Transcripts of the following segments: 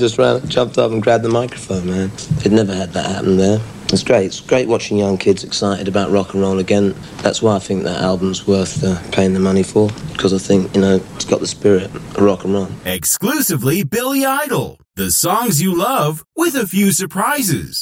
just ran, jumped up and grabbed the microphone, man. It'd never had that happen there. It's great. It's great watching young kids excited about rock and roll again. That's why I think that album's worth uh, paying the money for, because I think, you know, it's got the spirit of rock and roll. Exclusively Billy Idol. The songs you love with a few surprises.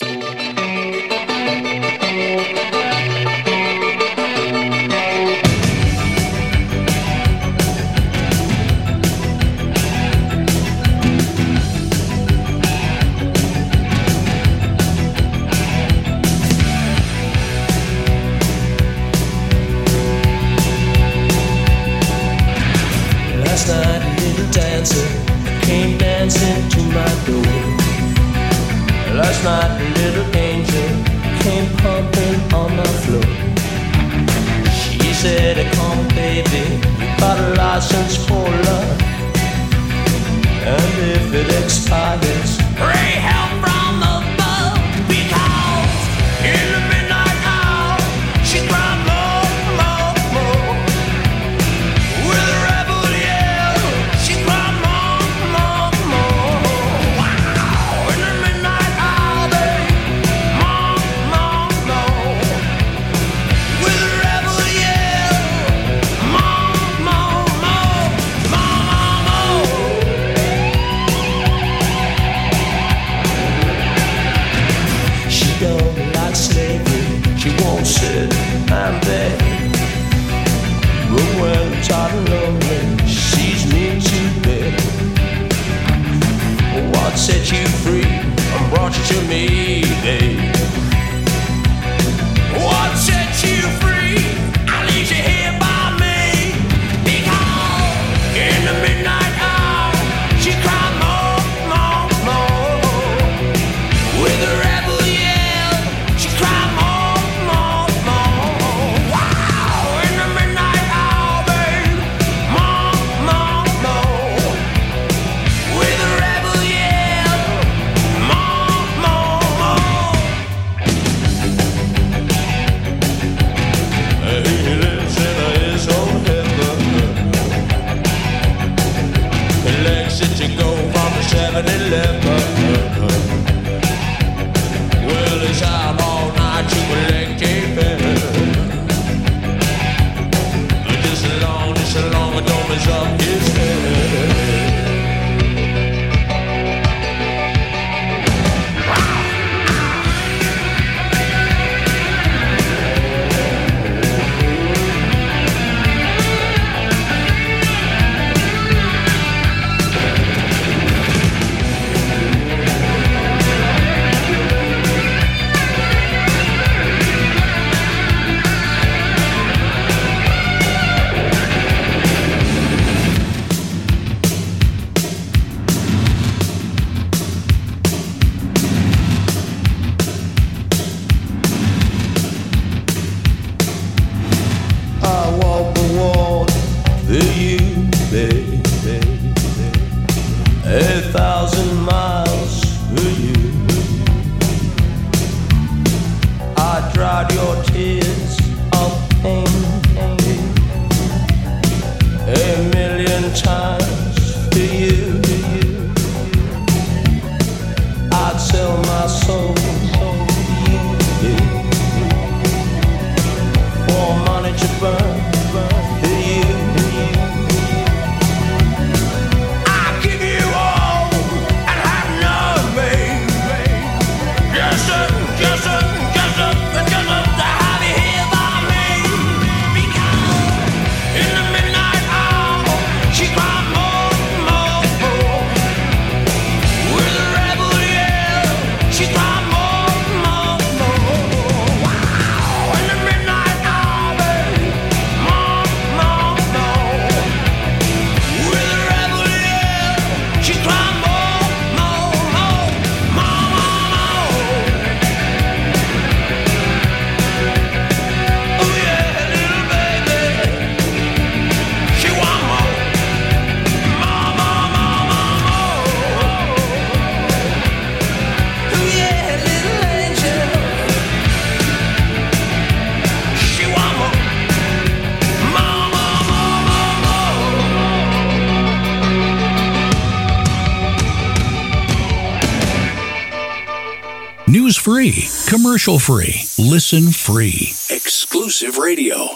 Free, commercial free, listen free. Exclusive radio.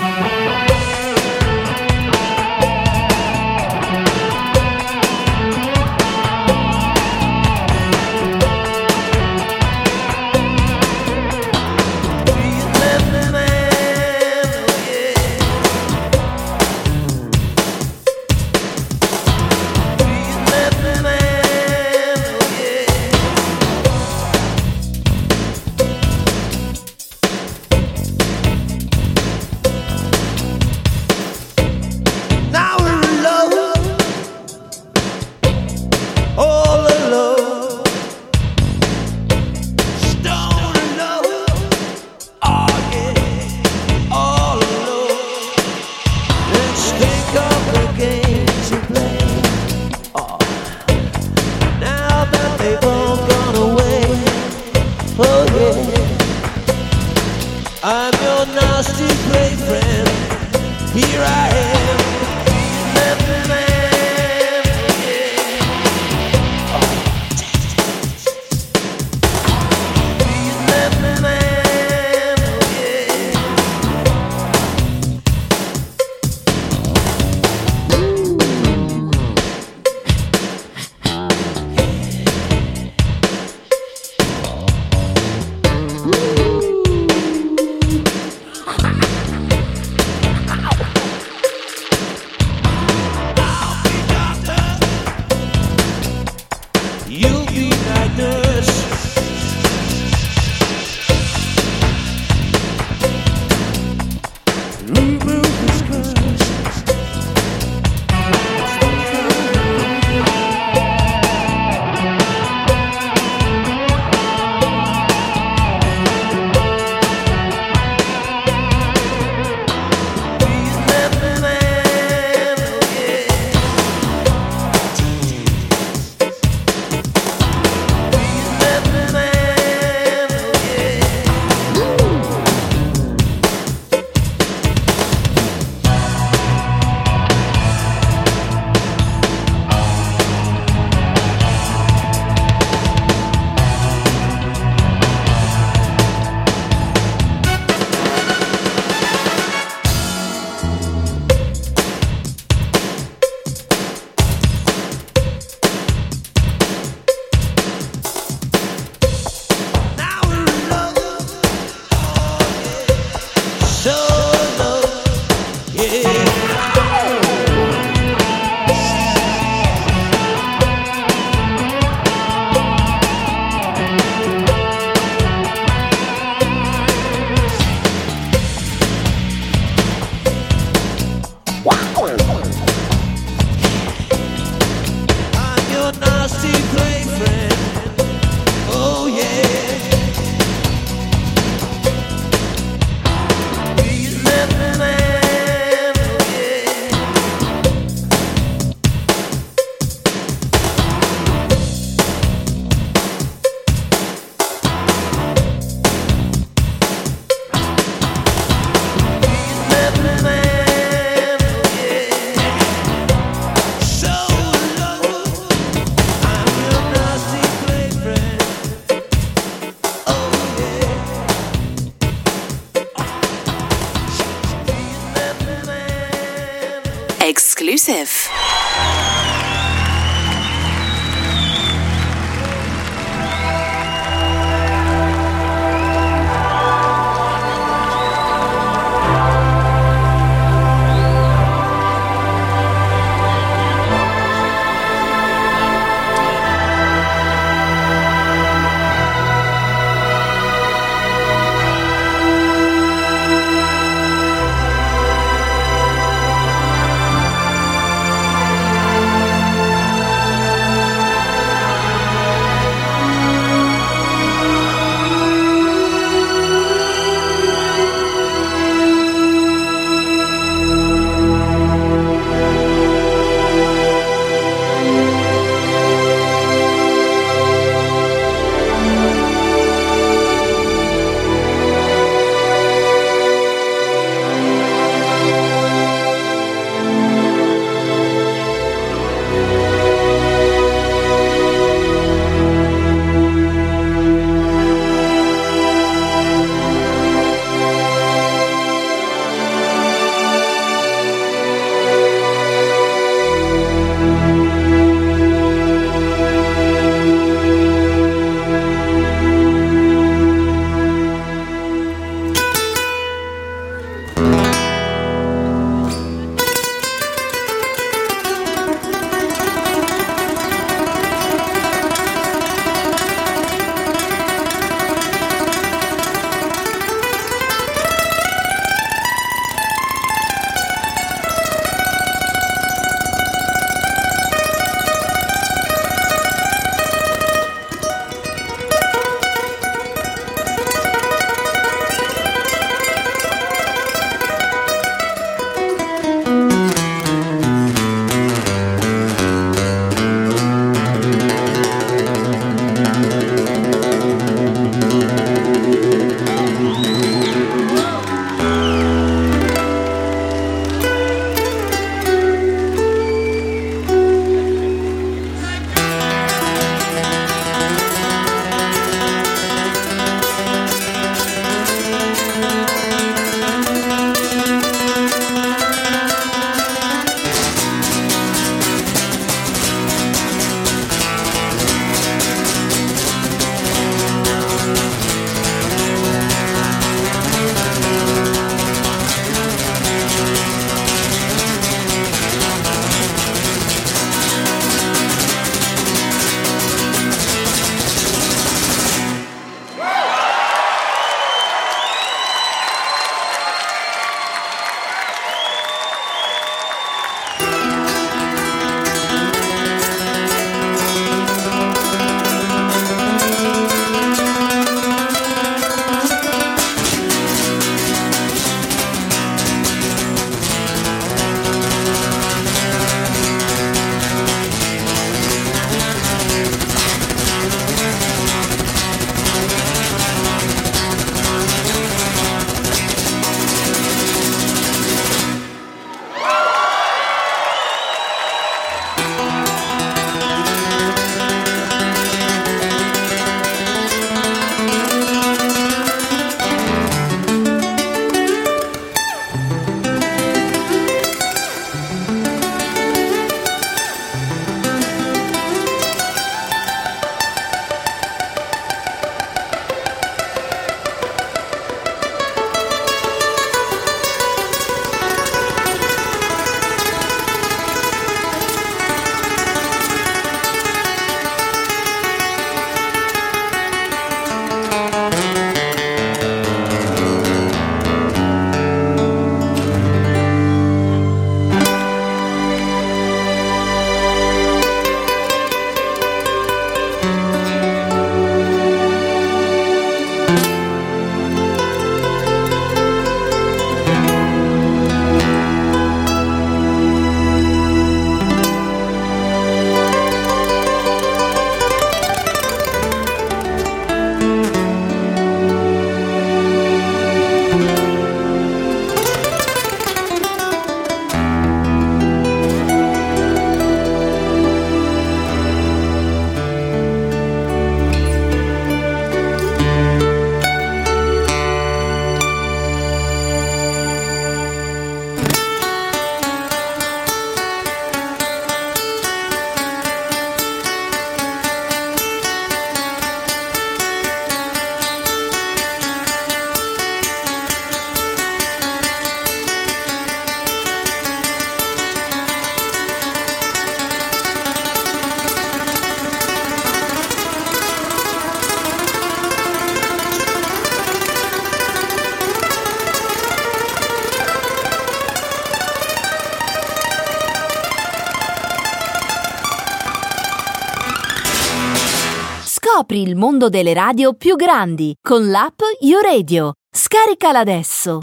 Scopri il mondo delle radio più grandi con l'app YouRadio. Scaricala adesso.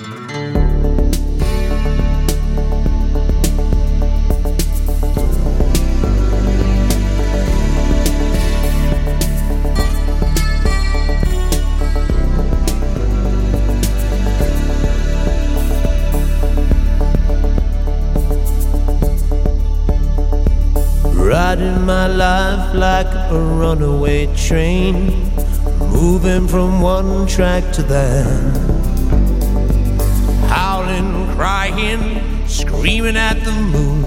Riding my life like a runaway train, moving from one track to that. Howling, crying, screaming at the moon,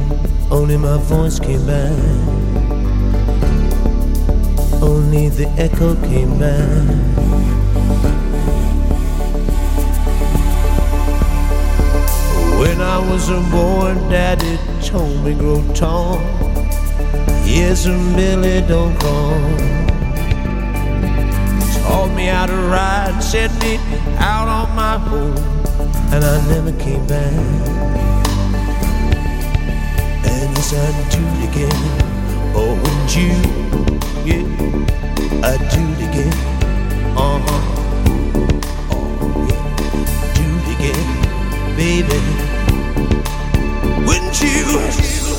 only my voice came back. Only the echo came back. When I was a boy, Daddy told me grow tall. Yes, and Billy don't call. Taught me how to ride, set me out on my own, and I never came back. And yes, I'd do it again. Oh, wouldn't you? Yeah, I'd do it again. Uh huh. Oh, yeah. Do it again, baby. Wouldn't you?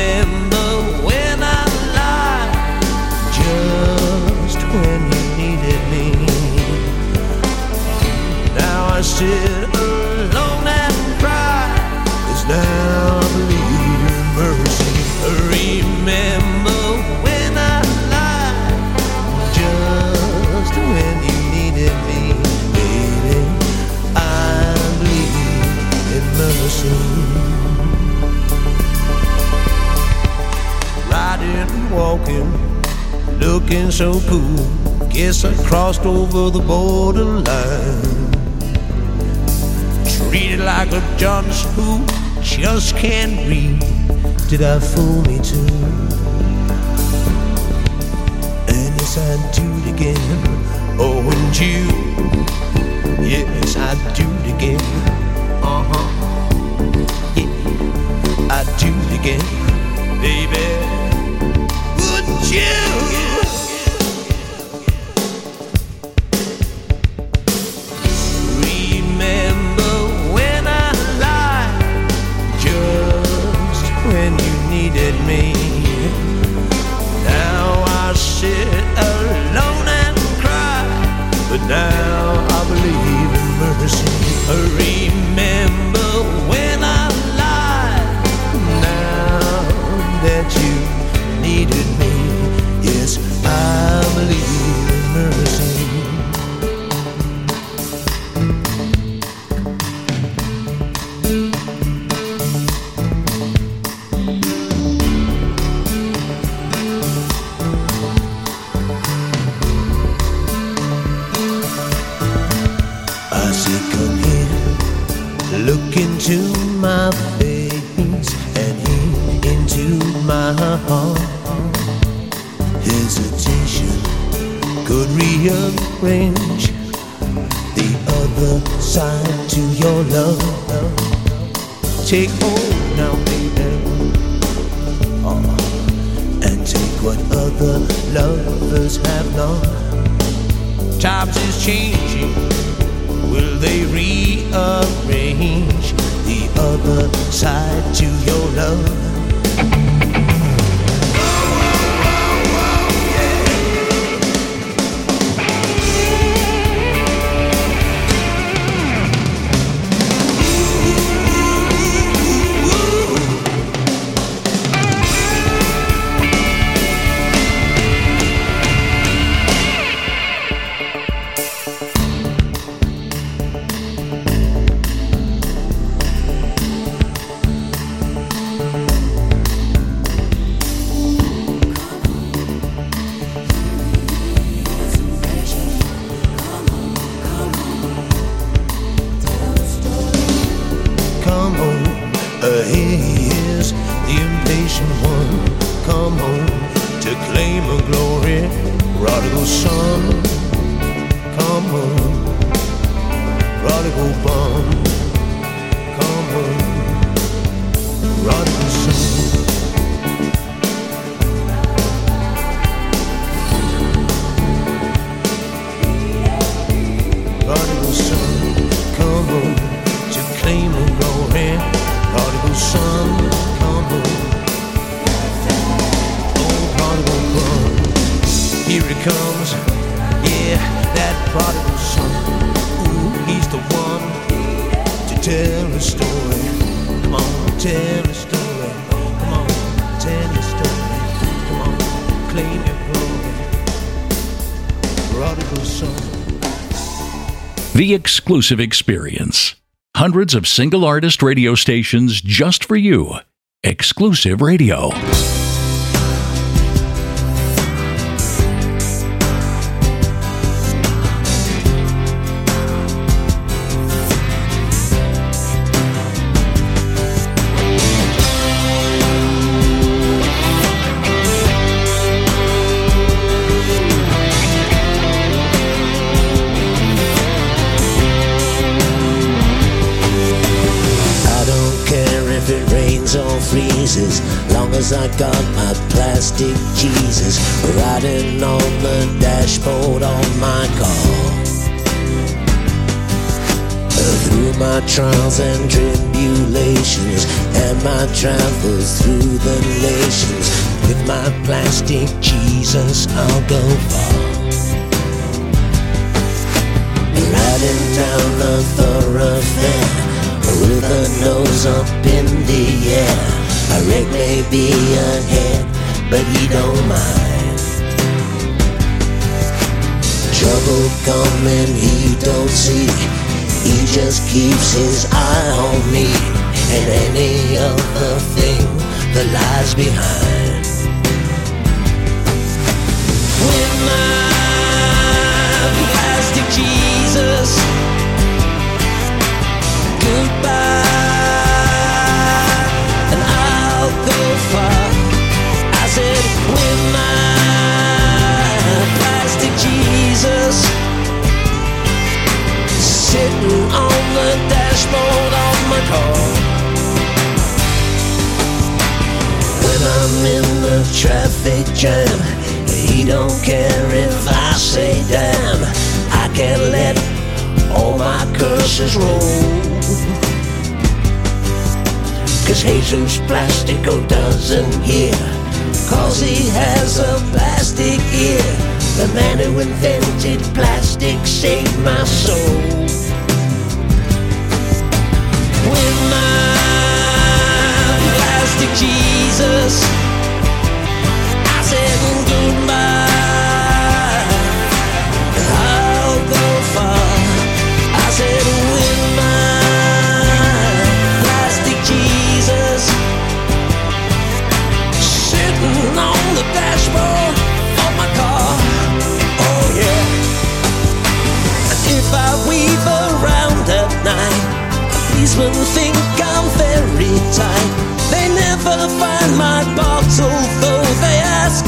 Remember looking so cool. Guess I crossed over the borderline. Treated like a dunce who just can't read. Did I fool me too? And yes, I'd do it again. Oh, and you? Yes, I'd do it again. Uh huh. Yeah, I'd do it again, baby wouldn't you? The exclusive experience. Hundreds of single artist radio stations just for you. Exclusive radio. Plastic Jesus riding on the dashboard of my car. Through my trials and tribulations and my travels through the nations, with my plastic Jesus, I'll go far. Riding down the thoroughfare with a nose up in the air. A wreck may be ahead, but he don't mind. Trouble coming, he don't see. He just keeps his eye on me and any other thing that lies behind. With my plastic Jesus sitting on the dashboard of my car. When I'm in the traffic jam, he don't care if I say damn. I can't let all my curses roll. Cause Jesus Plastico doesn't hear. Cause he has a plastic ear. The man who invented plastic saved my soul. With my plastic Jesus, policemen think I'm very tight. They never find my bottle, though they ask.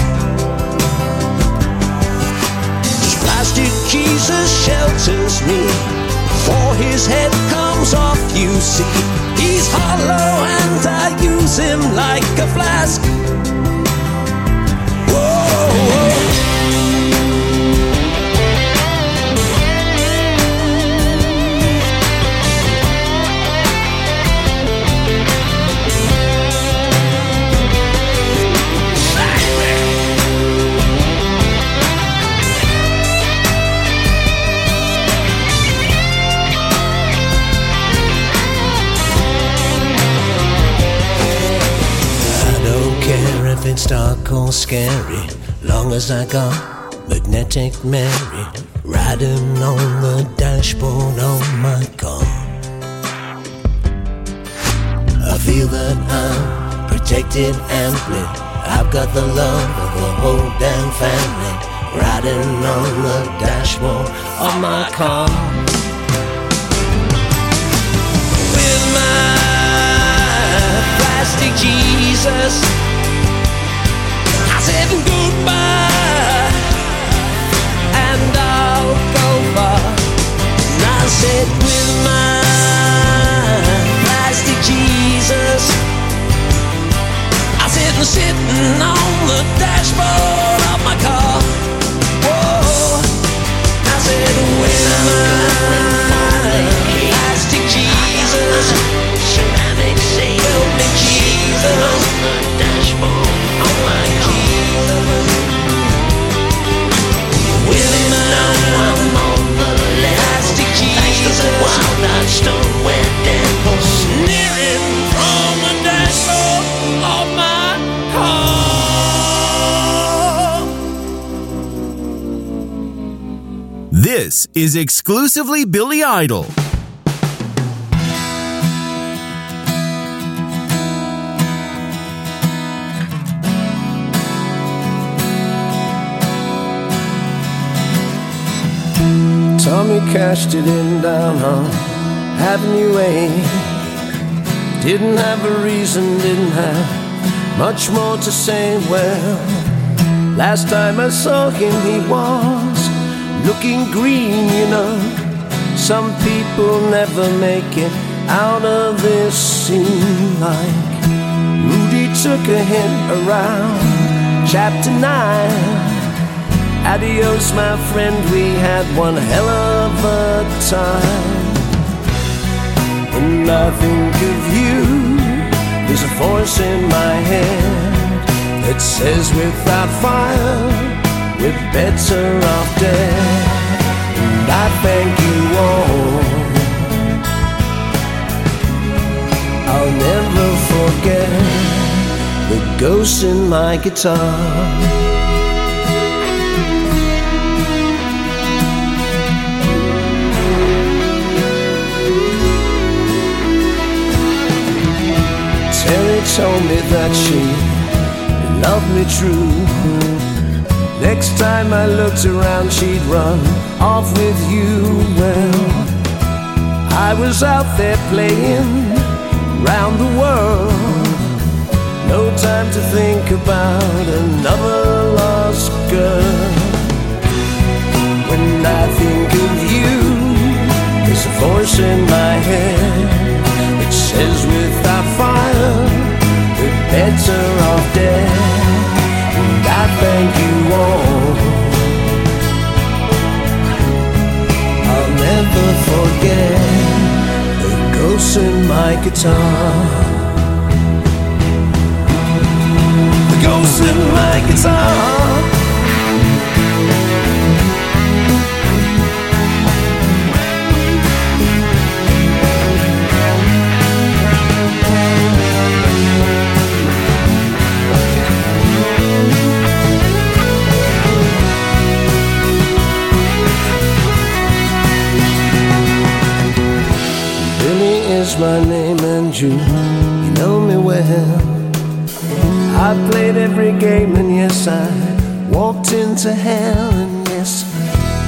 Plastic Jesus shelters me. For his head comes off, you see. He's hollow and I use him like a flask. It's dark or scary, long as I got magnetic Mary riding on the dashboard of my car. I feel that I'm protected amply. I've got the love of the whole damn family riding on the dashboard of my car. With my plastic Jesus, sitting on the dashboard of my car. Whoa, I said, when am I? Asked Jesus, help. On the dashboard of my car. When am I? Wild. This is exclusively Billy Idol. Tommy cashed it in down on Avenue A. Didn't have a reason, didn't have much more to say. Well, last time I saw him, he was looking green, you know. Some people never make it out of this scene like Rudy took a hint around chapter 9. Adios, my friend, we had one hell of a time. When I think of you, there's a voice in my head that says, without fire, we're better off dead. And I thank you all. I'll never forget the ghost in my guitar. Terry told me that she loved me true. Next time I looked around, she'd run off with you. Well, I was out there playing round the world. No time to think about another lost girl. When I think of you, there's a voice in my head that says without fire, we're better off dead. I thank you all. I'll never forget the ghost in my guitar. The ghost in my guitar. You, you know me well. I played every game and yes, I walked into hell and yes,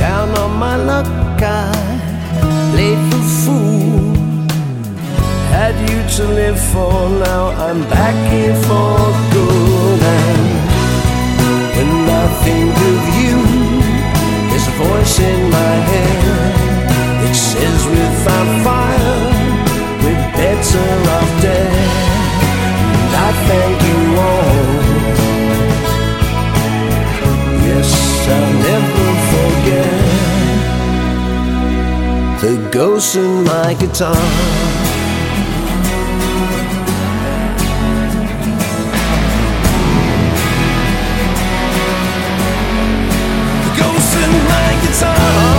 down on my luck I played the fool. Had you to live for, now I'm back here for good. And when I think of you, there's a voice in my head that says without fire, we're better off. And I thank you all. Yes, I'll never forget the ghost in my guitar. The ghost in my guitar.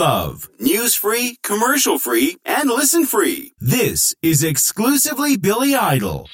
love. News free, commercial free, and listen free. This is exclusively Billy Idol.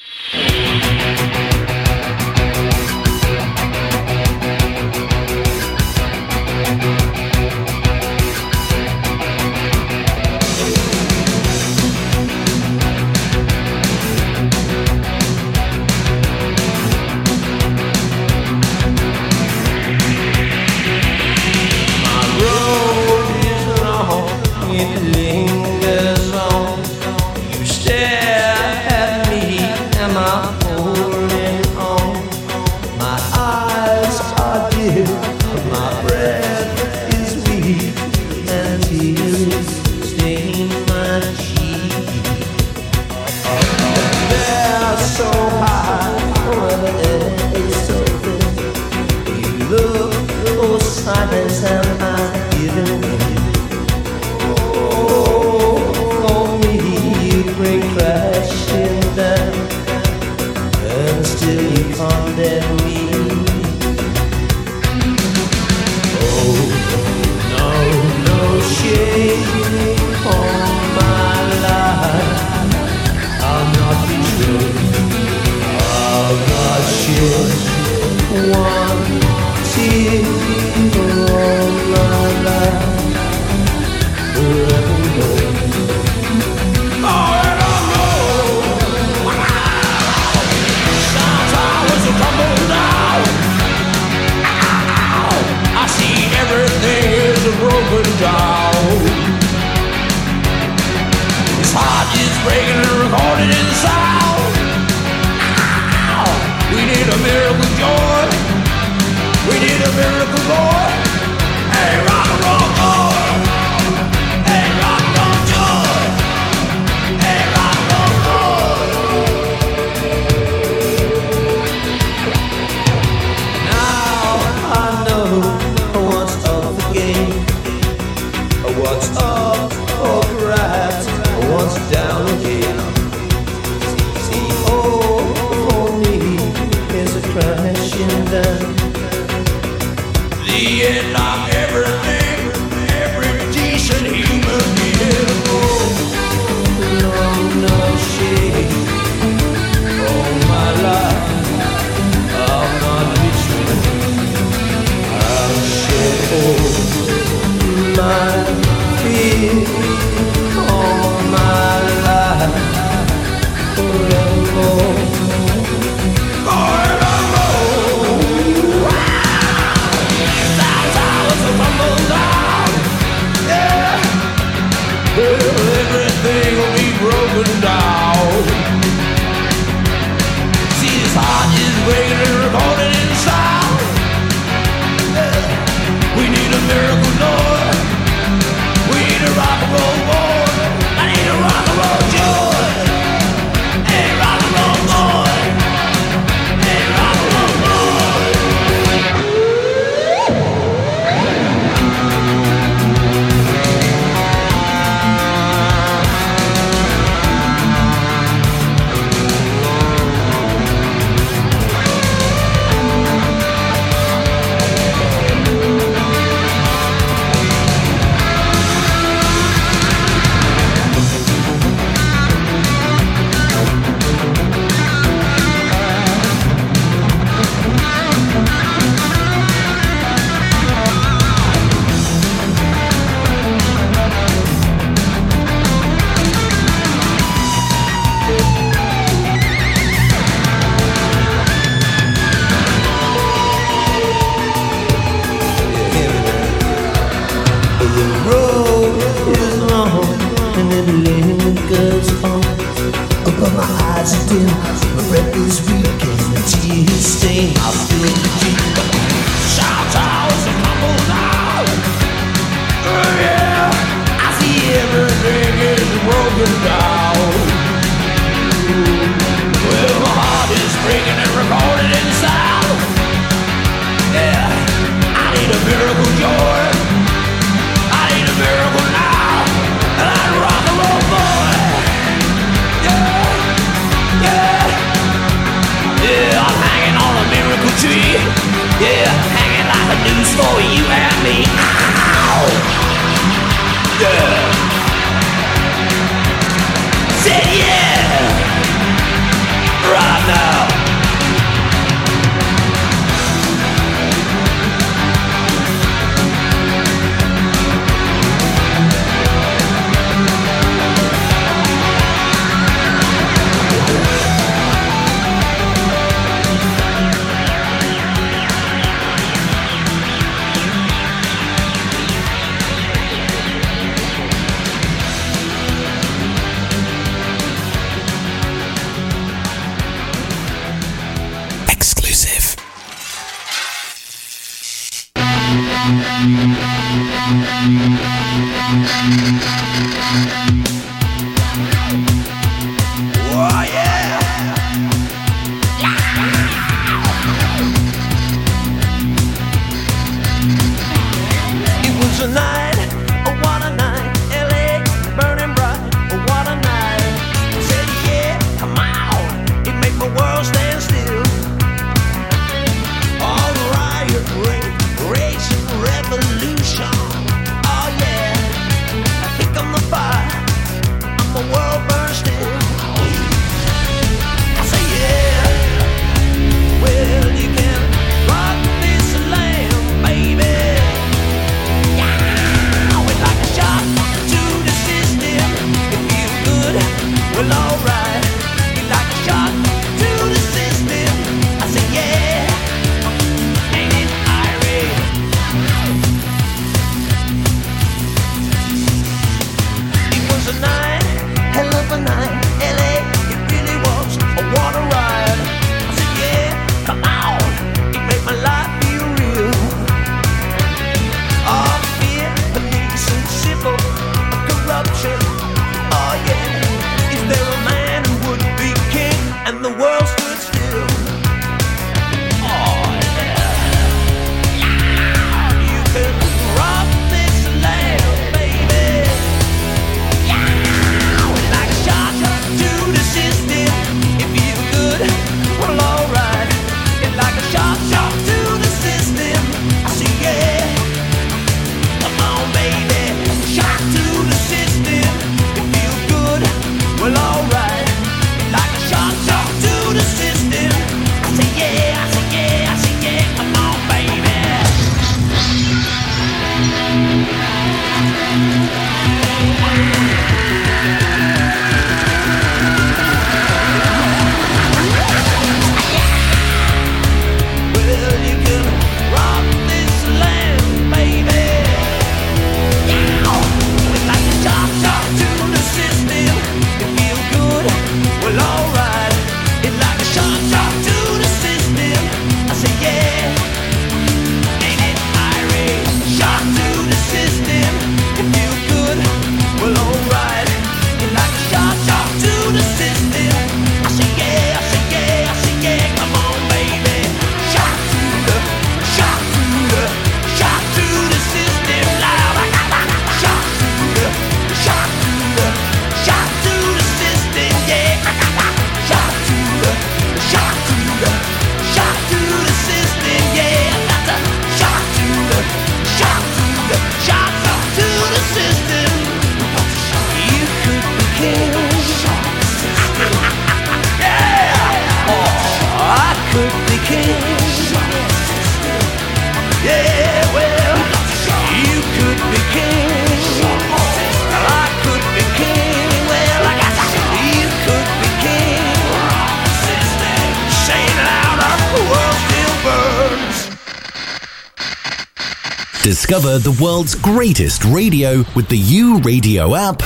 Discover the world's greatest radio with the U Radio app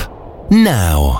now.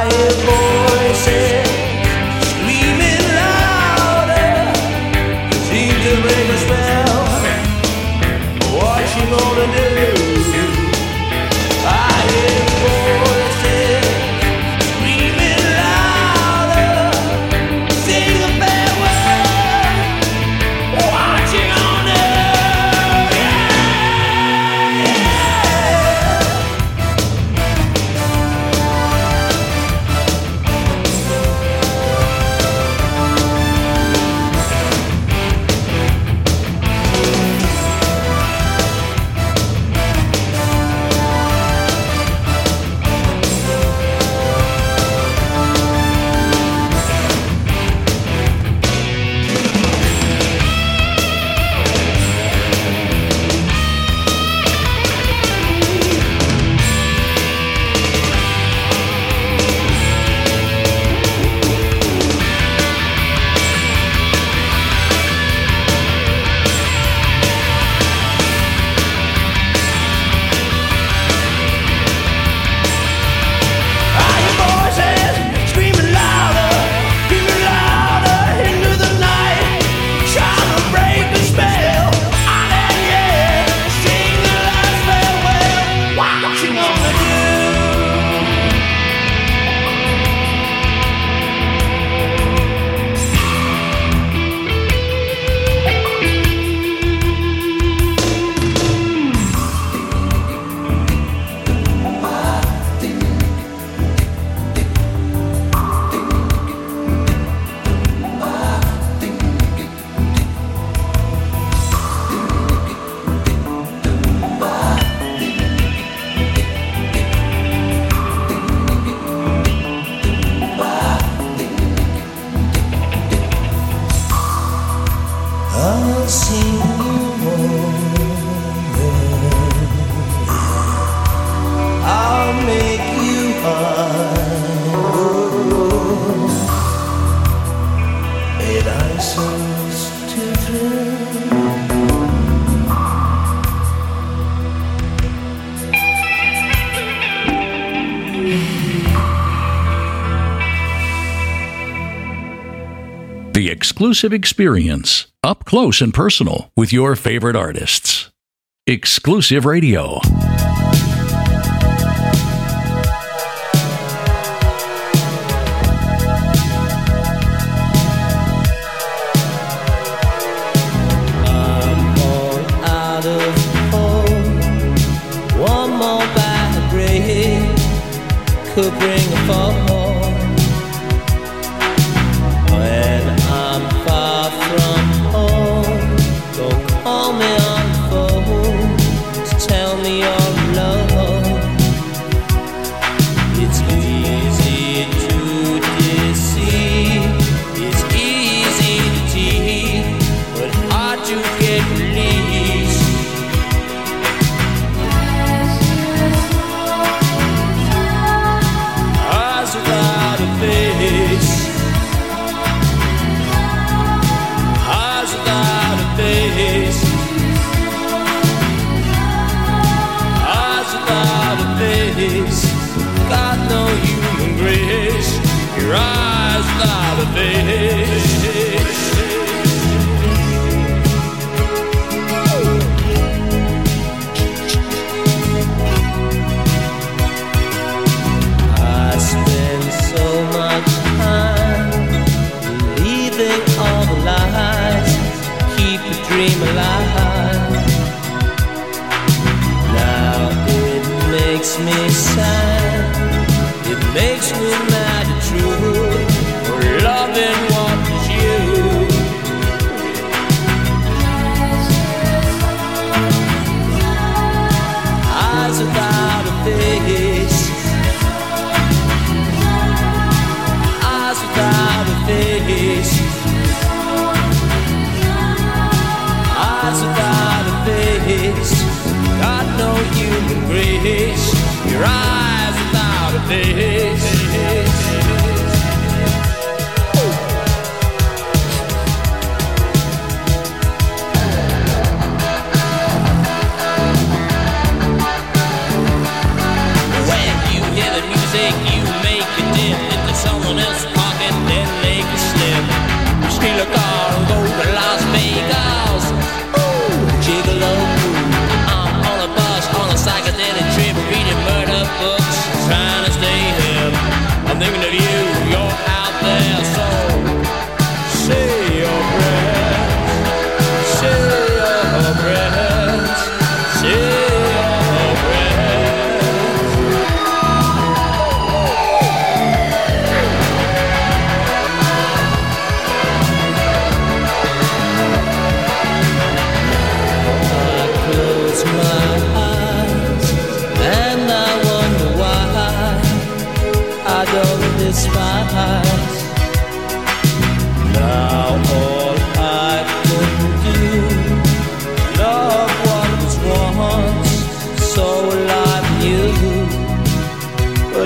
Aê, exclusive experience, up close and personal with your favorite artists. Exclusive Radio.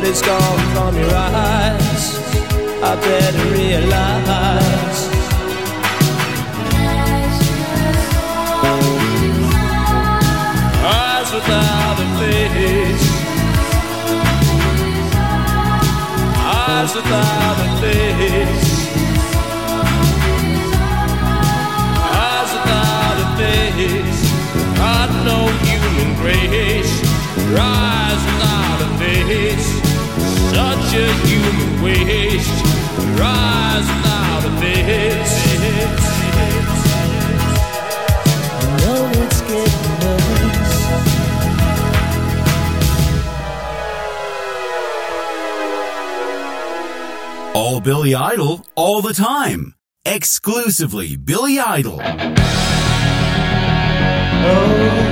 world is gone from your eyes. I better realize. Eyes without a face. Eyes without a face. Eyes without a face. God no human grace. Rise without a face such a human waste. Without a All Billy Idol, all the time. Exclusively Billy Idol. Oh.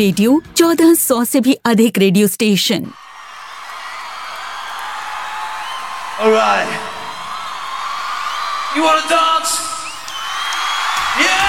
Radio चौदह सौ से भी अधिक radio station All right. You wanna dance? Yeah.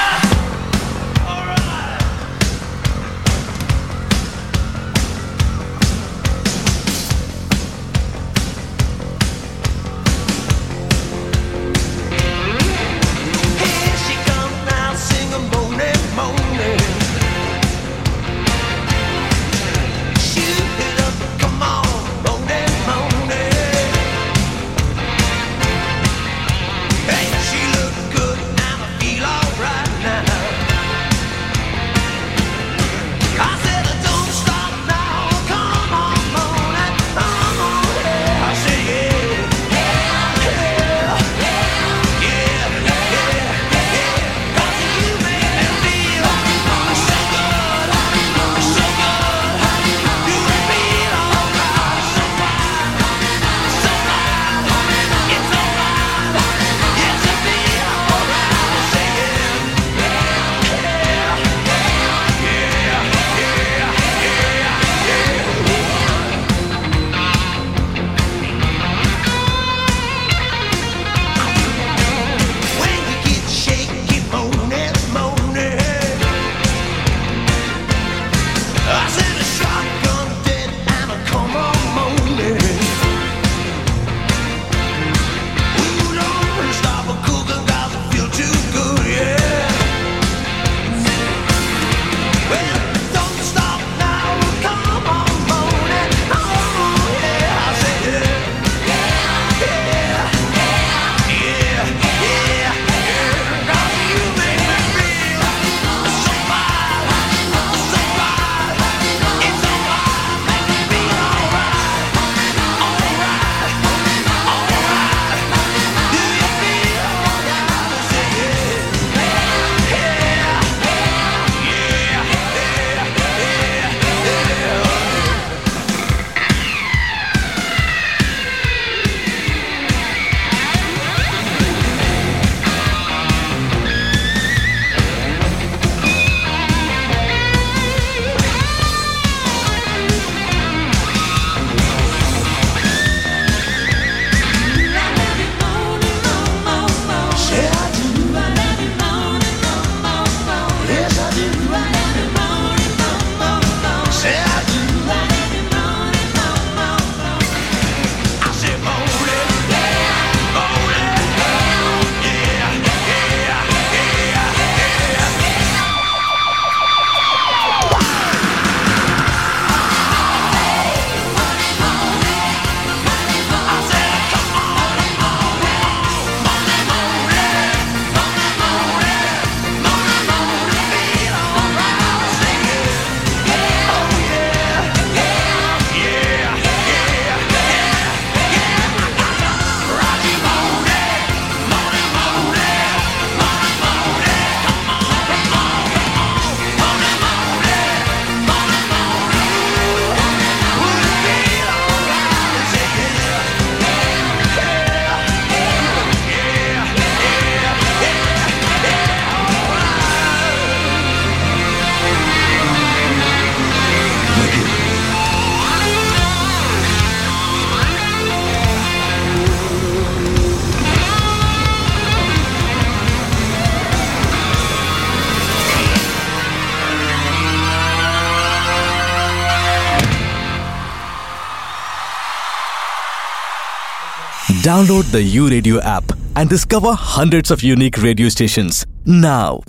Download the U Radio app and discover hundreds of unique radio stations now.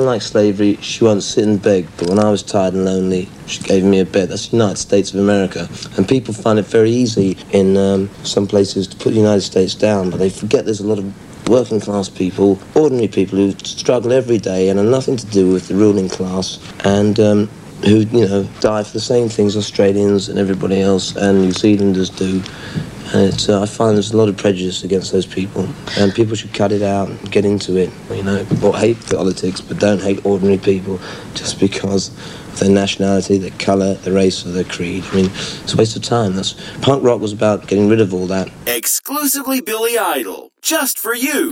don't like slavery. She won't sit and beg. But when I was tired and lonely, she gave me a bed. That's the United States of America. And people find it very easy in um, some places to put the United States down, but they forget there's a lot of working class people, ordinary people who struggle every day and are nothing to do with the ruling class and um, who, you know, die for the same things Australians and everybody else and New Zealanders do. It's, uh, I find there's a lot of prejudice against those people, and people should cut it out and get into it. You know, or hate politics, but don't hate ordinary people just because of their nationality, their colour, their race, or their creed. I mean, it's a waste of time. That's punk rock was about getting rid of all that. Exclusively Billy Idol, just for you.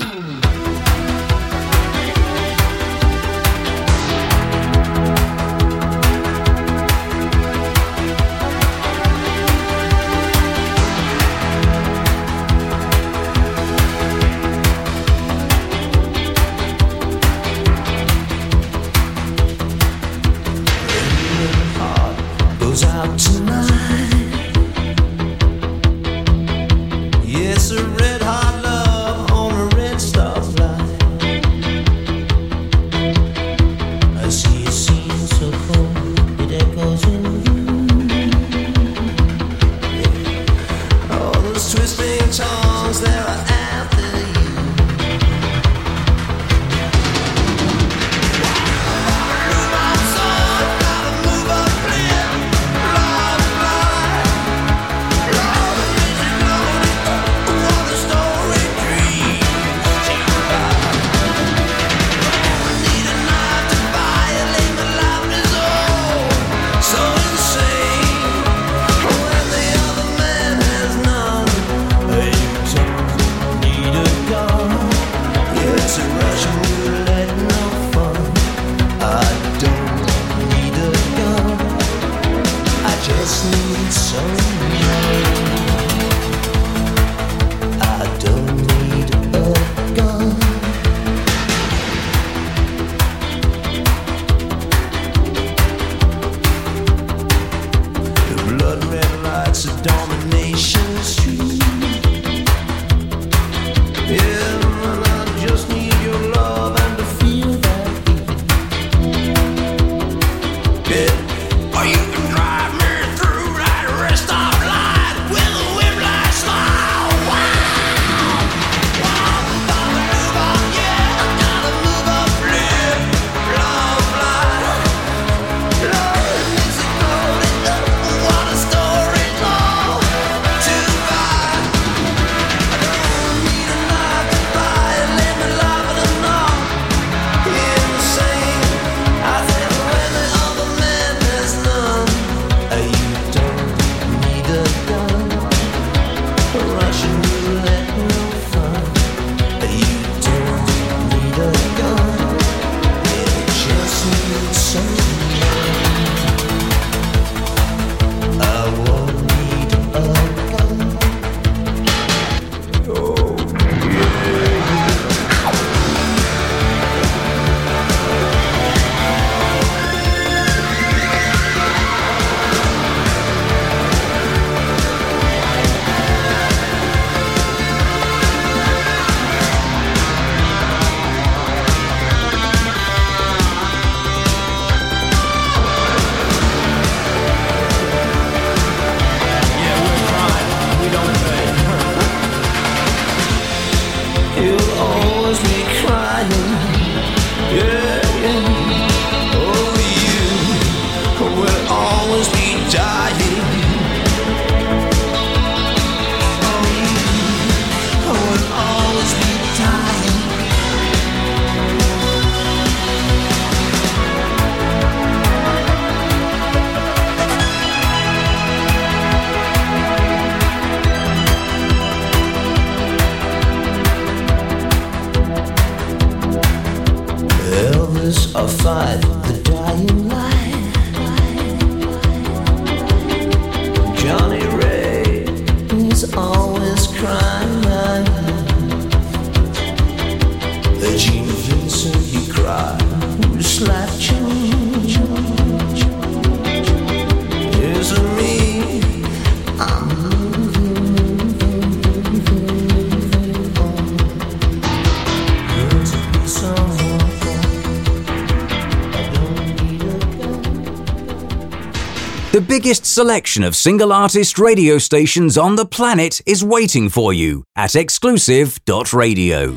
selection of single artist radio stations on the planet is waiting for you at exclusive.radio.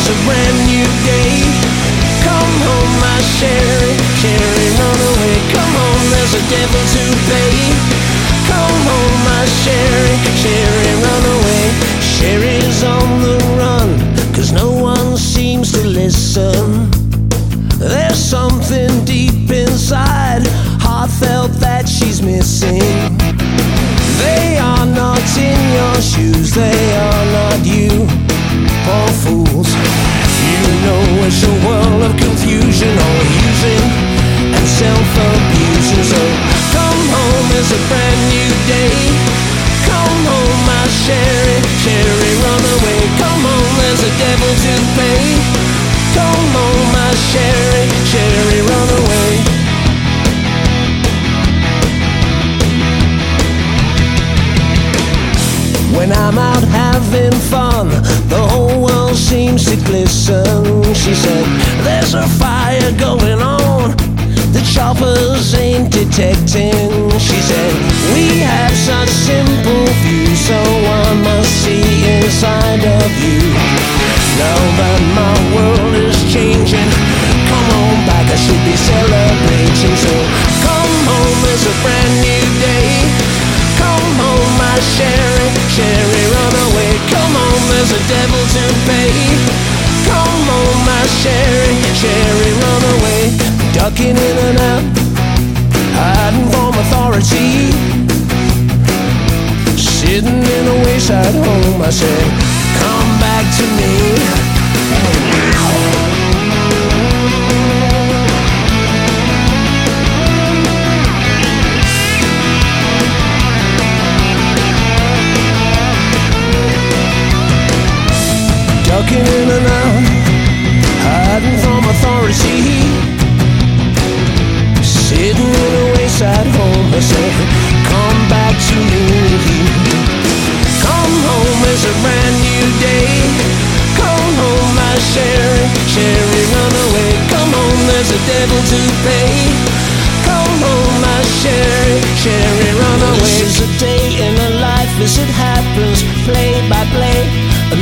a brand new day. Come home, my sherry, carry on away. Come home, there's a devil to pay. Your shoes, they are not you, poor fools. You know it's a world of confusion, all using and self-abusing. So oh, come home, it's a brand new day. Come home, my Sherry, Sherry, run away. Come home, there's a devil to pay. When I'm out having fun, the whole world seems to glisten. She said, There's a fire going on. The choppers ain't detecting. She said, We have such simple views, so I must see inside of you. Now that my world is changing, come on back, I should be celebrating. So come home, it's a brand new day. Come home, my Sherry, Sherry, run away. Come home, there's a devil to pay. Come on, my Sherry, Sherry, run away. Ducking in and out, hiding from authority. Sitting in a wayside home, I say, come back to me. Authority. Sitting in a wayside home, I say, come back to me. Come home, it's a brand new day. Come home, my Sherry, Sherry, run away. Come home, there's a devil to pay. Come home, my Sherry, Sherry, run away. This is a day in a life as it happens, play by play,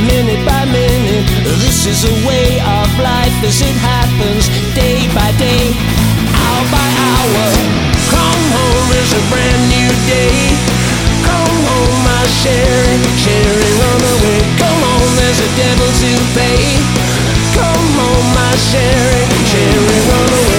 minute by minute. This is a way of life as it happens, day by day, hour by hour. Come home, it's a brand new day. Come home, my Sherry, Sherry, run away. Come home, there's a devil to pay. Come home, my Sherry, Sherry, run away.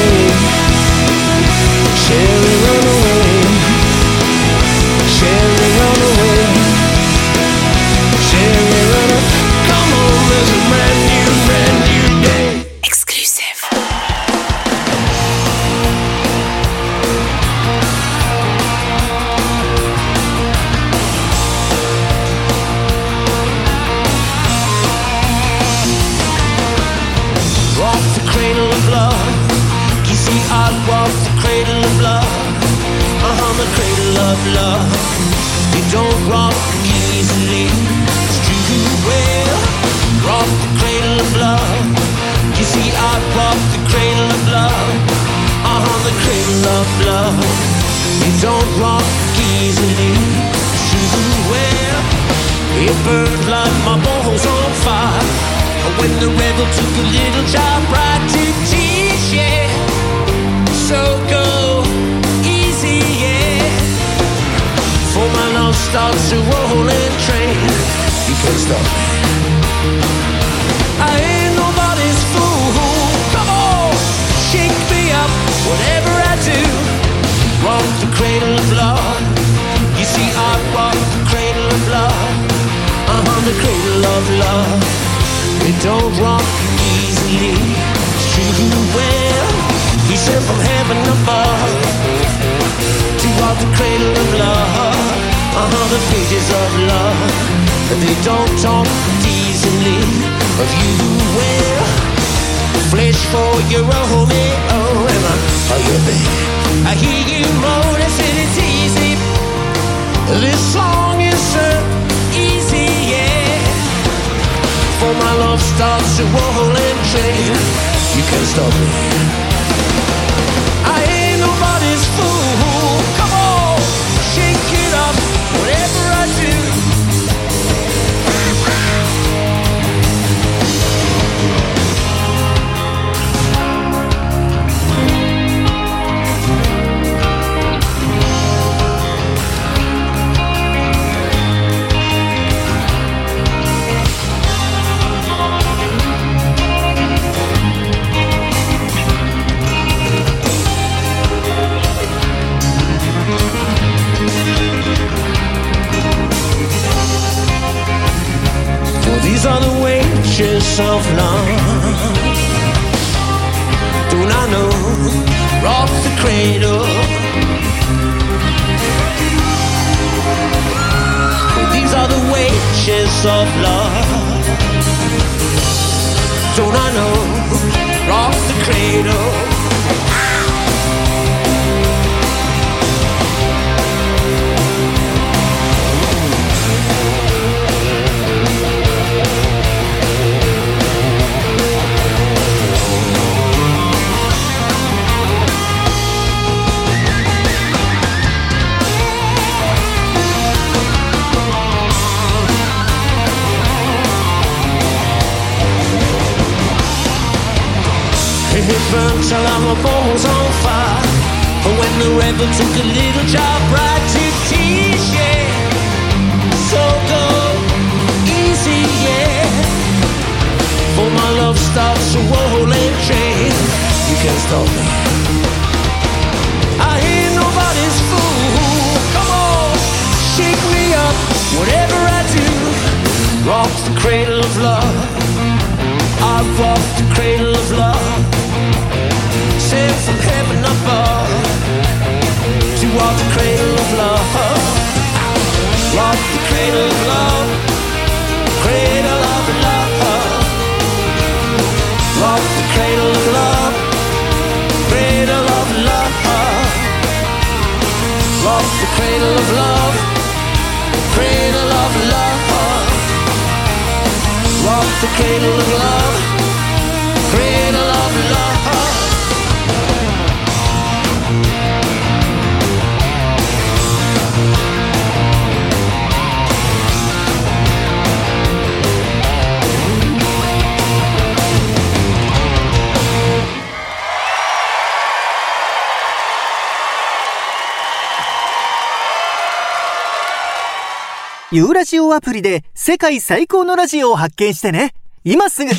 アプリで世界最高のラジオを発見してね今すぐ「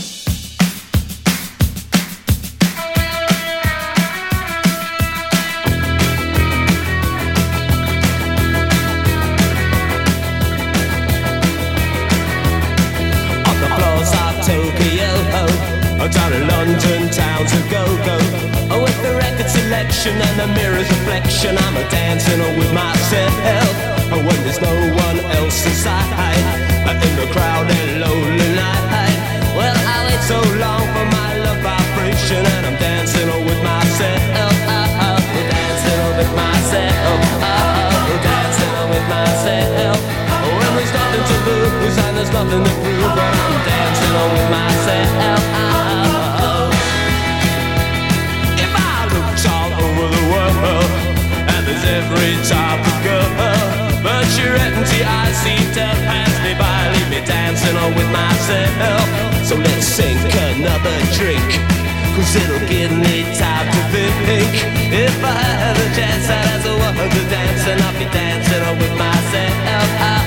I'm a dancing with myself when there's no something to prove But I'm dancing on with myself. If I looked all over the world And there's every type of girl. But your empty eyes seem to pass me by. Leave me dancing on with myself. So let's sink another drink. Cause it'll give me time to think If I have a chance I'd as a woman to dance And I'll be dancing on with myself.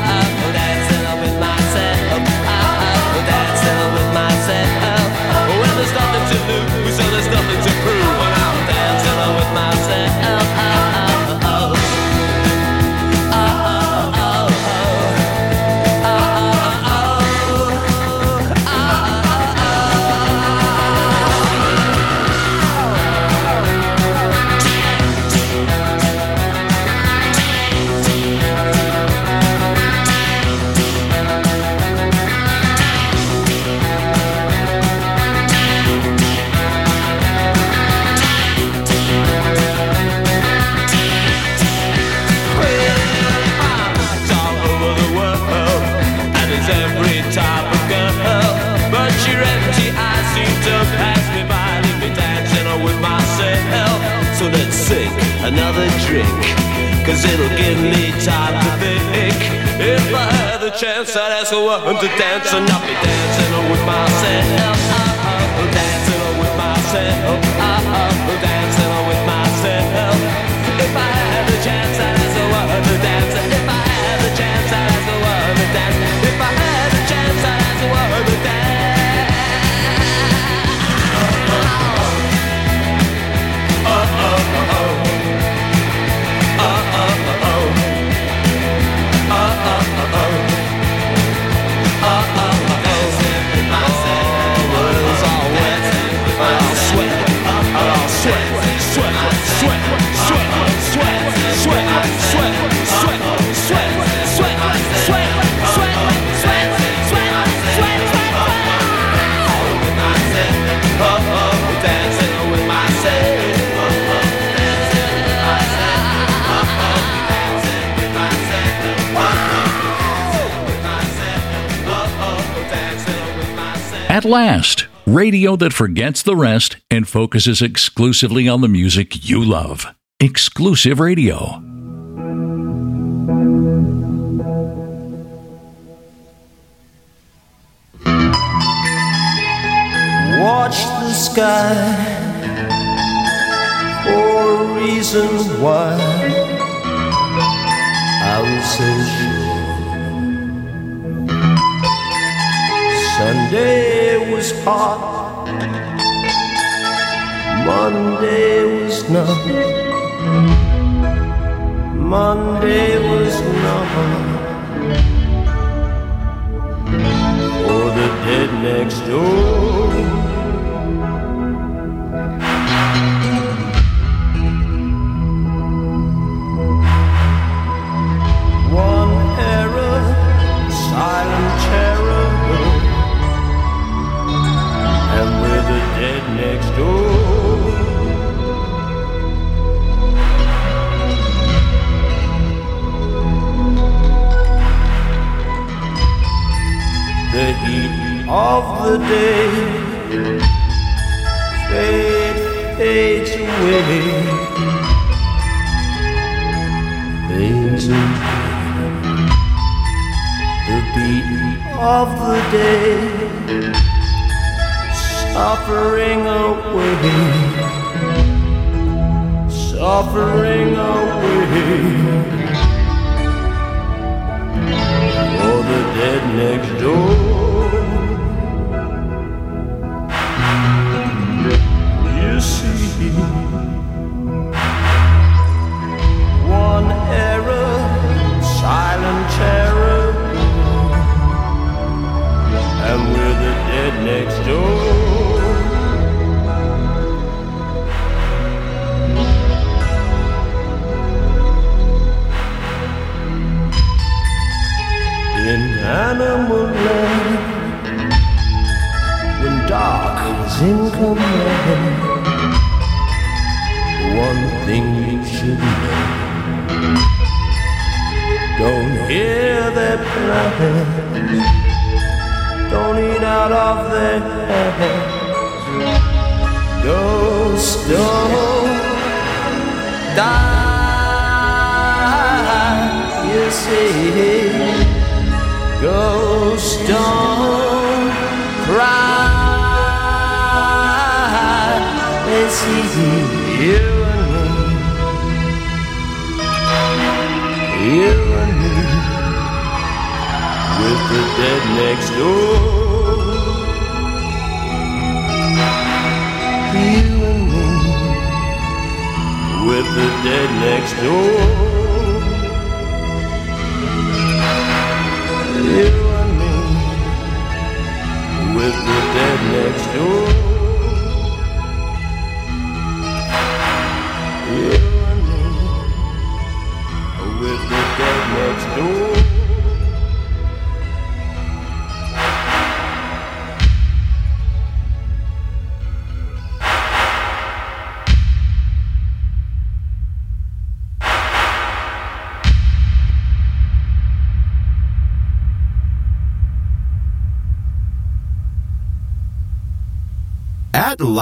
another drink, cause it'll give me time to think. If I had the chance, I'd ask a woman to dance, and I'll be dancing with myself. I'm dancing with myself. I'm At last, radio that forgets the rest and focuses exclusively on the music you love. Exclusive radio. Watch the sky for a reason why I was so Sunday was hot, Monday was not, Monday was not. Or the dead next door. One next door. The heat of the day fade, fades away, fades away. The beat of the day suffering away, suffering away. For the dead next door. You see, one error, silent terror, and we're the dead next door. Animal land when dark is in command. One thing you should know: don't hear their plans, don't eat out of their hands. Ghosts don't die, you see. Ghosts don't cry. They see you and me, you and me, with the dead next door. You and me, with the dead next door. You and me with the dead next door.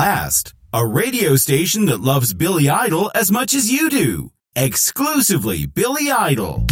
Last, a radio station that loves Billy Idol as much as you do. Exclusively Billy Idol.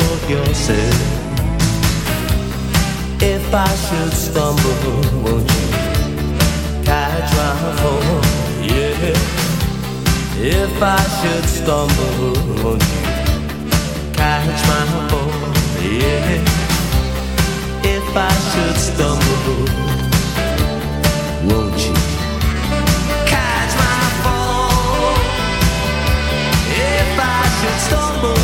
for yourself. If I should stumble, won't you catch my fall? Yeah. If I should stumble, won't you catch my fall? Yeah. If I should stumble, won't you? Catch my phone. If I should stumble.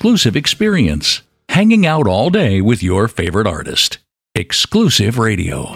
exclusive experience, hanging out all day with your favorite artist. Exclusive Radio.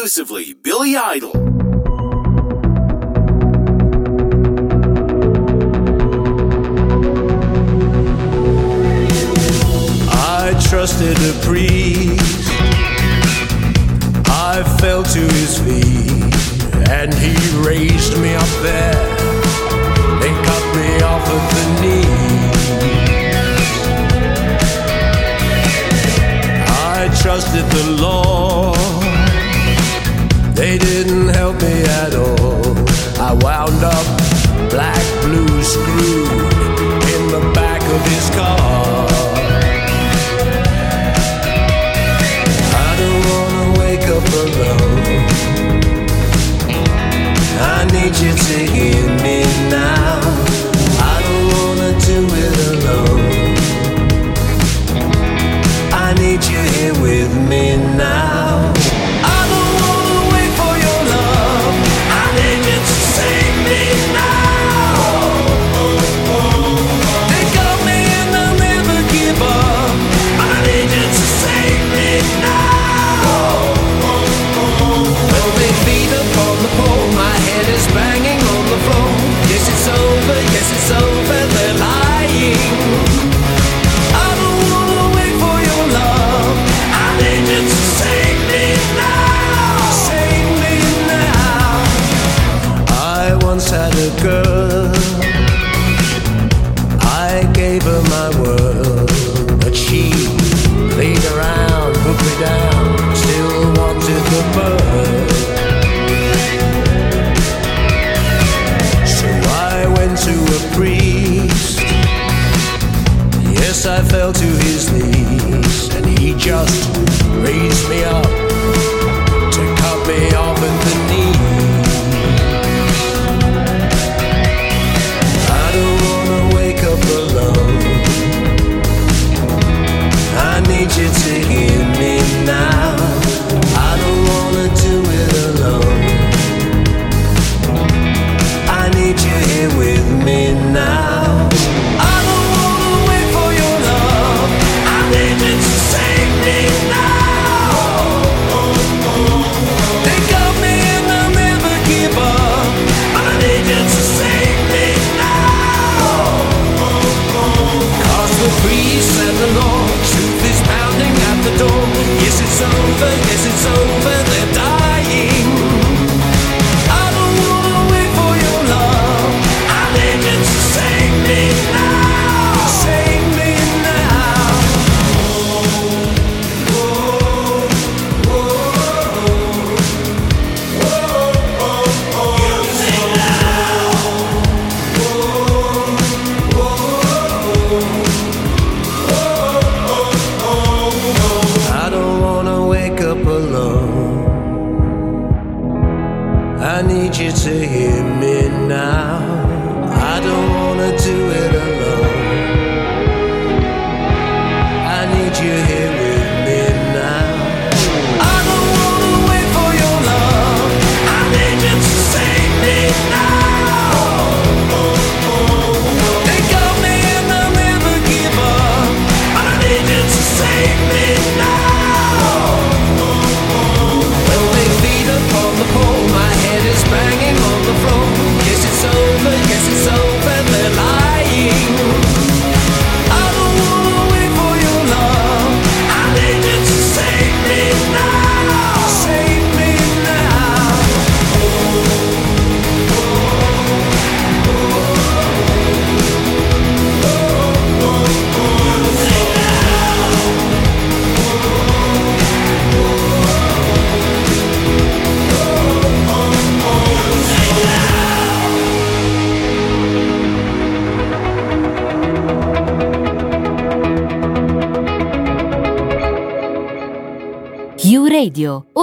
exclusively Billy Idol.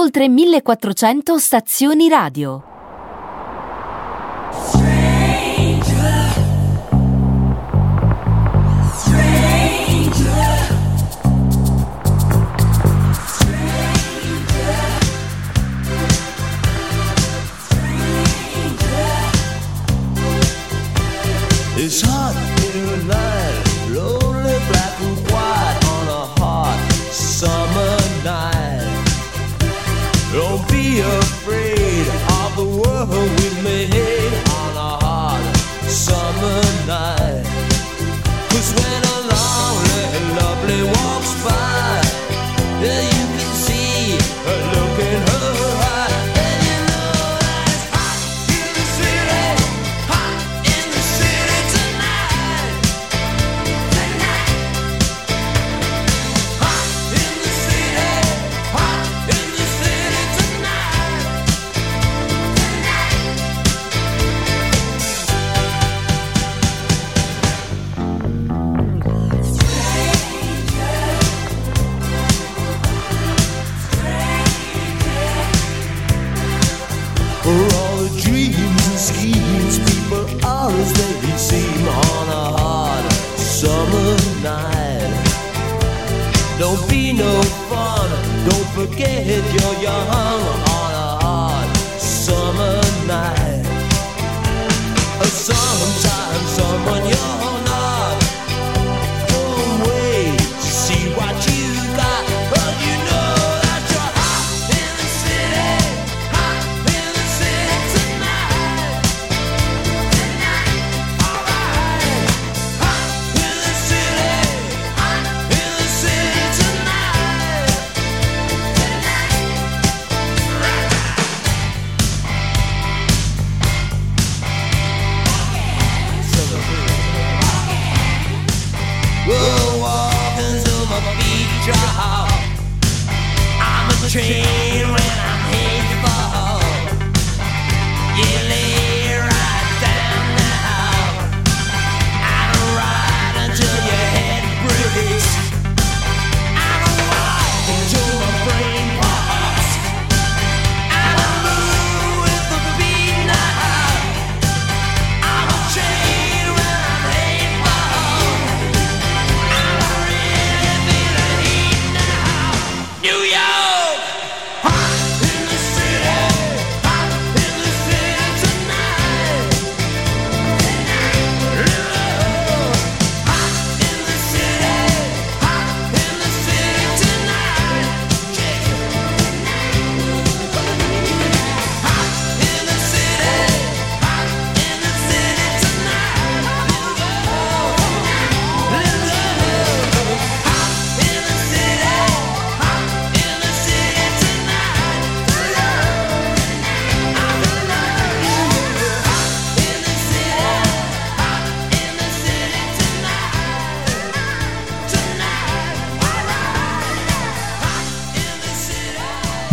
oltre 1400 stazioni radio. It's hot. forget you're young on a hot summer night. Sometimes someone young.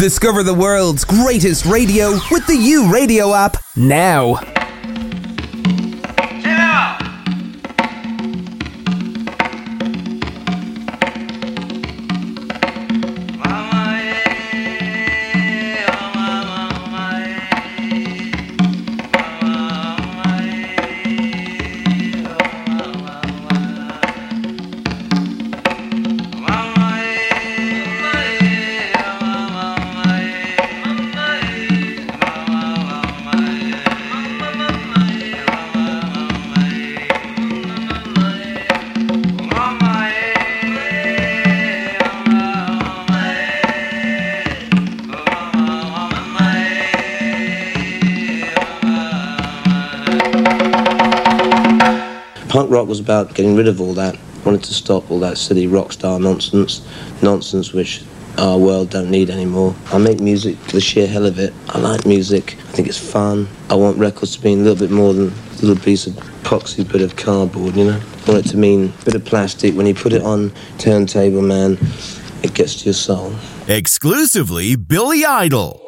Discover the world's greatest radio with the U Radio app now. Rid of all that. Wanted to stop all that silly rock star nonsense, nonsense which our world don't need anymore. I make music for the sheer hell of it. I like music. I think it's fun. I want records to mean a little bit more than a little piece of epoxy bit of cardboard, you know? I want it to mean a bit of plastic. When you put it on turntable, man, it gets to your soul. Exclusively Billy Idol.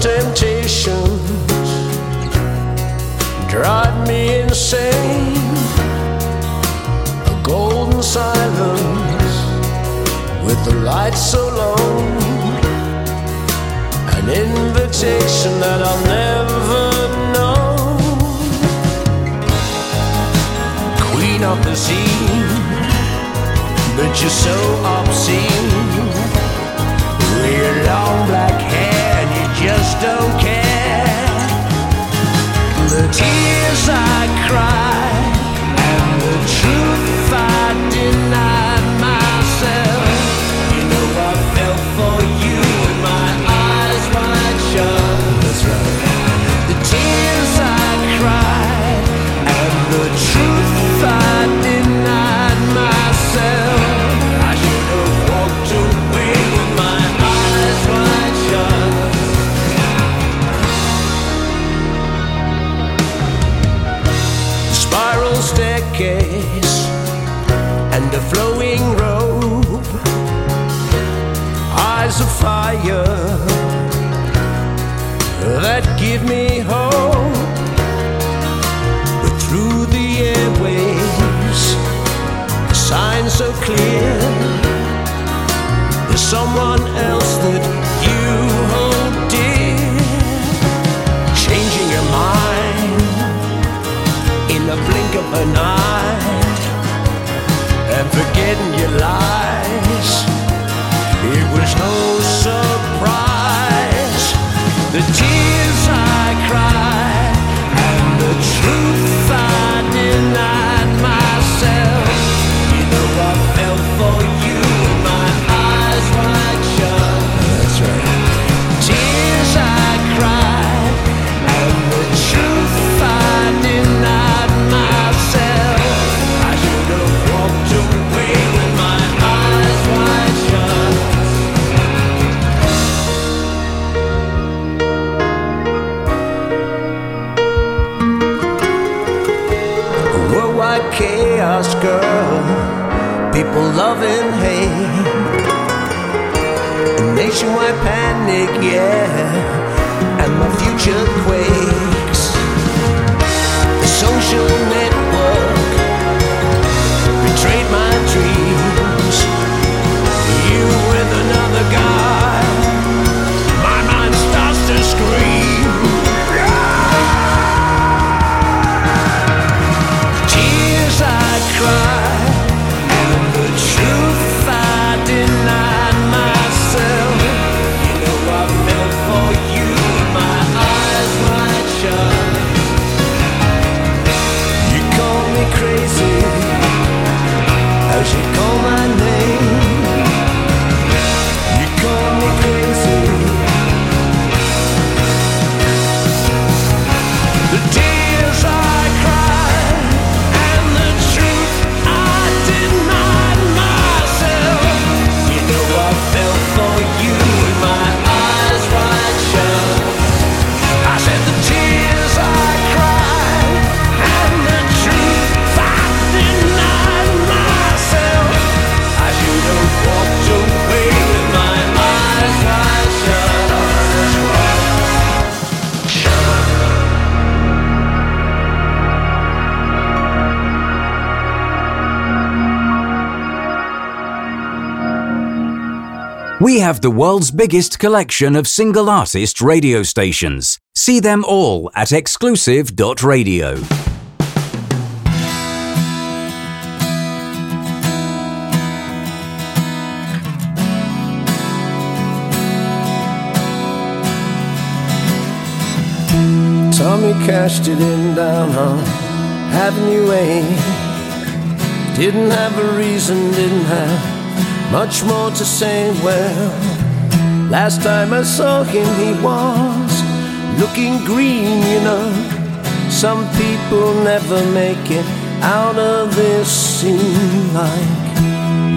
Temptations drive me insane. A golden silence with the lights so low, an invitation that I'll never know. Queen of the sea but you're so obscene. Your long black just don't care. The someone else that you hold dear, changing your mind in the blink of an eye, and forgetting your lies. It was no surprise. The tears I Future quakes. The social We have the world's biggest collection of single artist radio stations. See them all at exclusive.radio. Tommy cashed it in down on Avenue A. Didn't have a reason, didn't have much more to say. Well, last time I saw him, he was looking green, you know. Some people never make it out of this scene like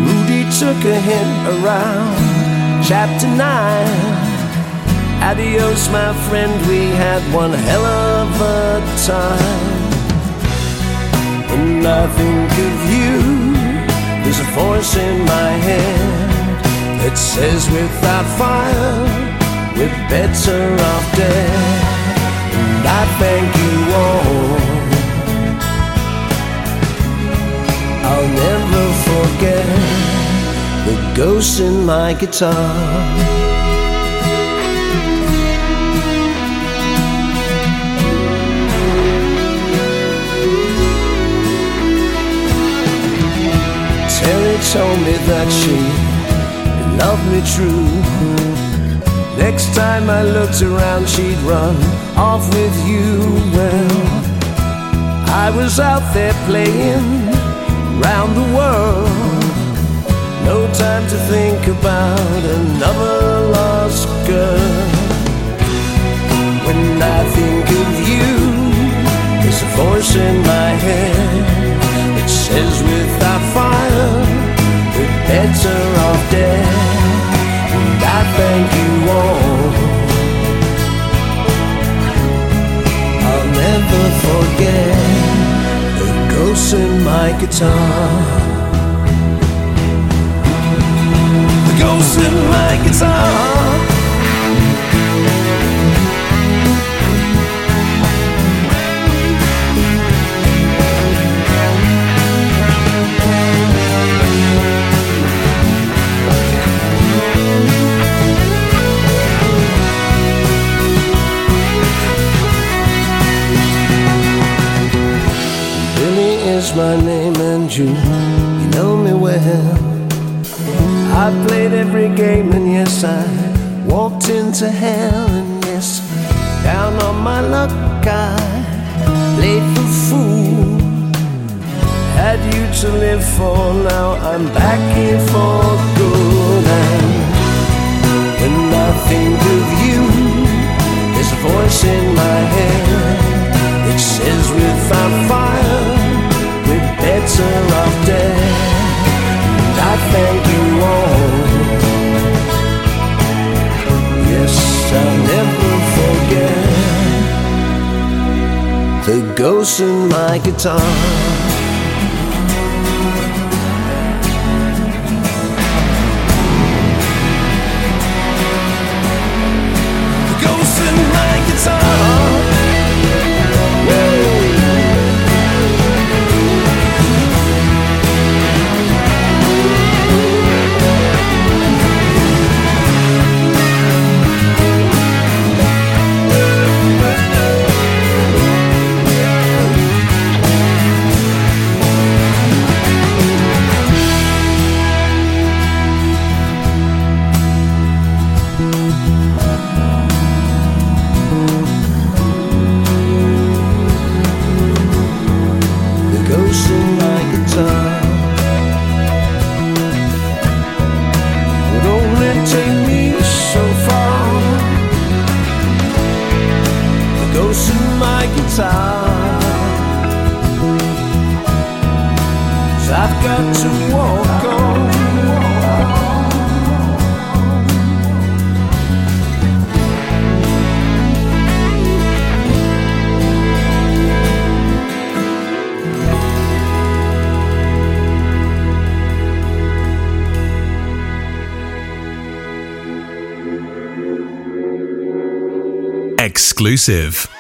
Rudy took a hint around chapter 9. Adios, my friend, we had one hell of a time. When I think of you, voice in my head that says, without fire, we're better off dead. And I thank you all. I'll never forget the ghost in my guitar. Told me that she loved me true. Next time I looked around, she'd run off with you. Well, I was out there playing round the world. No time to think about another lost girl. When I think of you, there's a voice in my head. It says without fire, better off dead. And I thank you all. I'll never forget the ghost in my guitar. The ghost in my guitar. My name and you, you know me well. I played every game and yes, I walked into hell and yes, down on my luck I played the fool. Had you to live for, now I'm back here for good. And when I think of you, there's a voice in my head. that says without fire, better off dead. And I thank you all. Yes, I'll never forget the ghost in my guitar. Exclusive.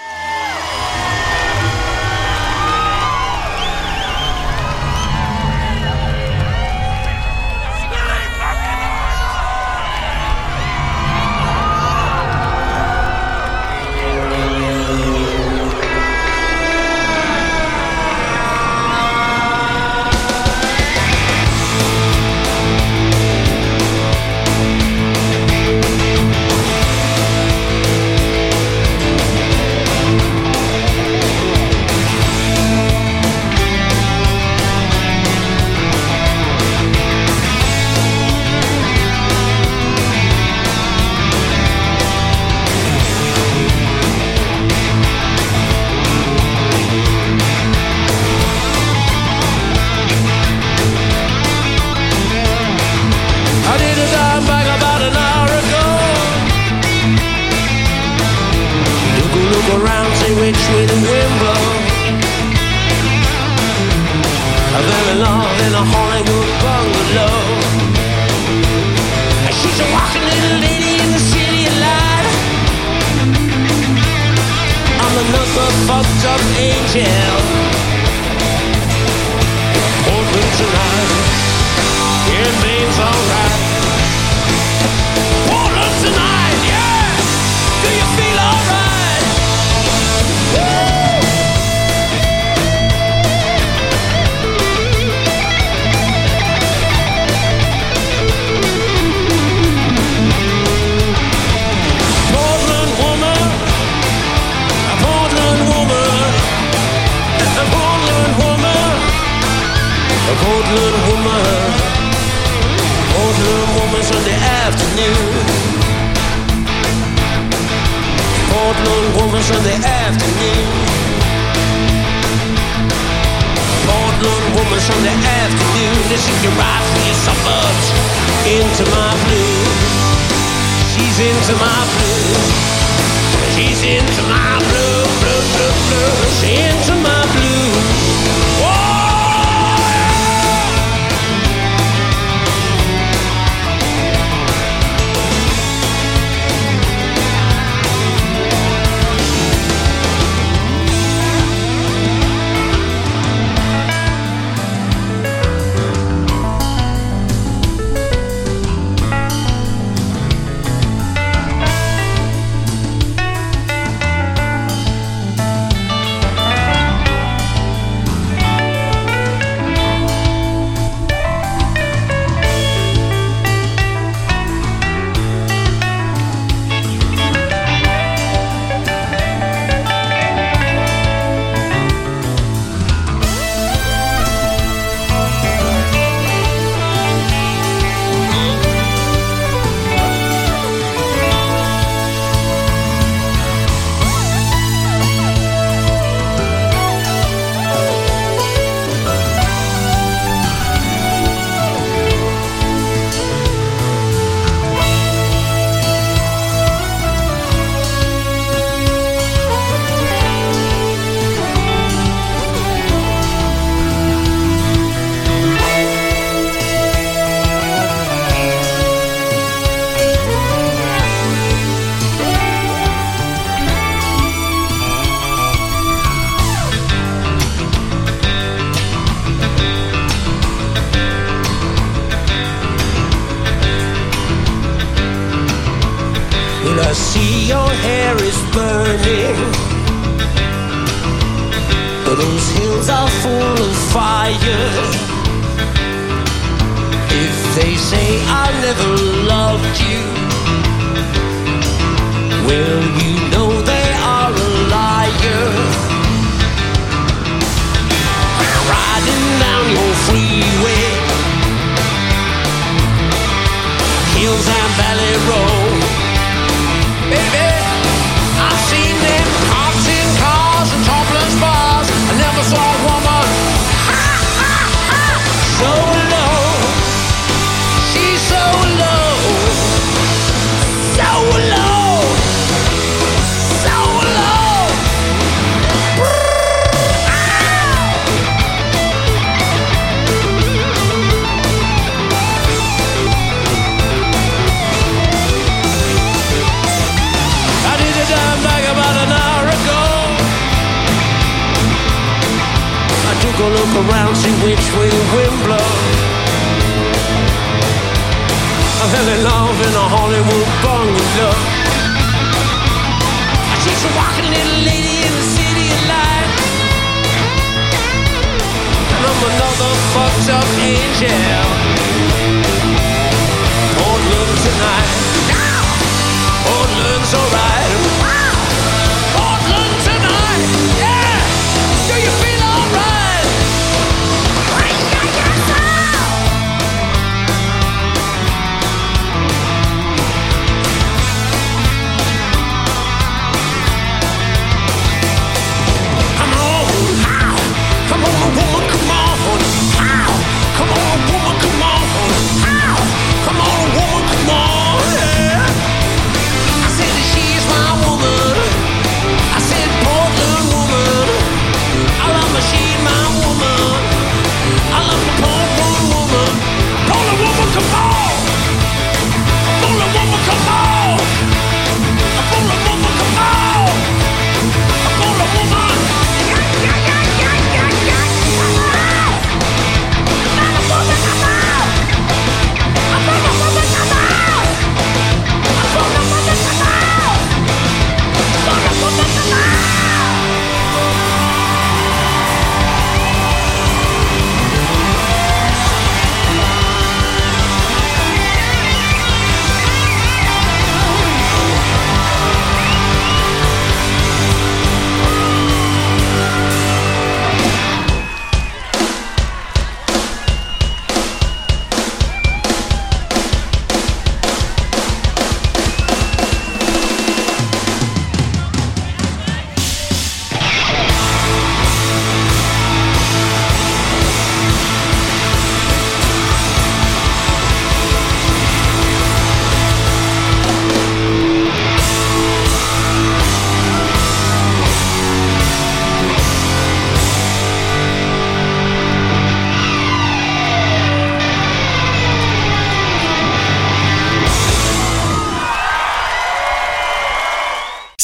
Sunday afternoon As she rightfully suffers into my blues She's into my blues She's into my blue, blue, blue, blue. She's into my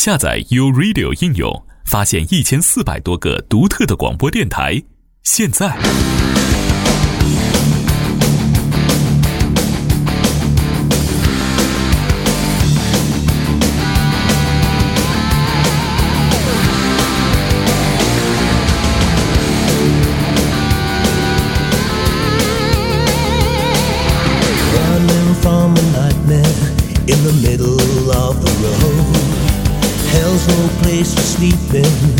下载 uradio 应用发现一千四百多个独特的广播电台。现在。sleeping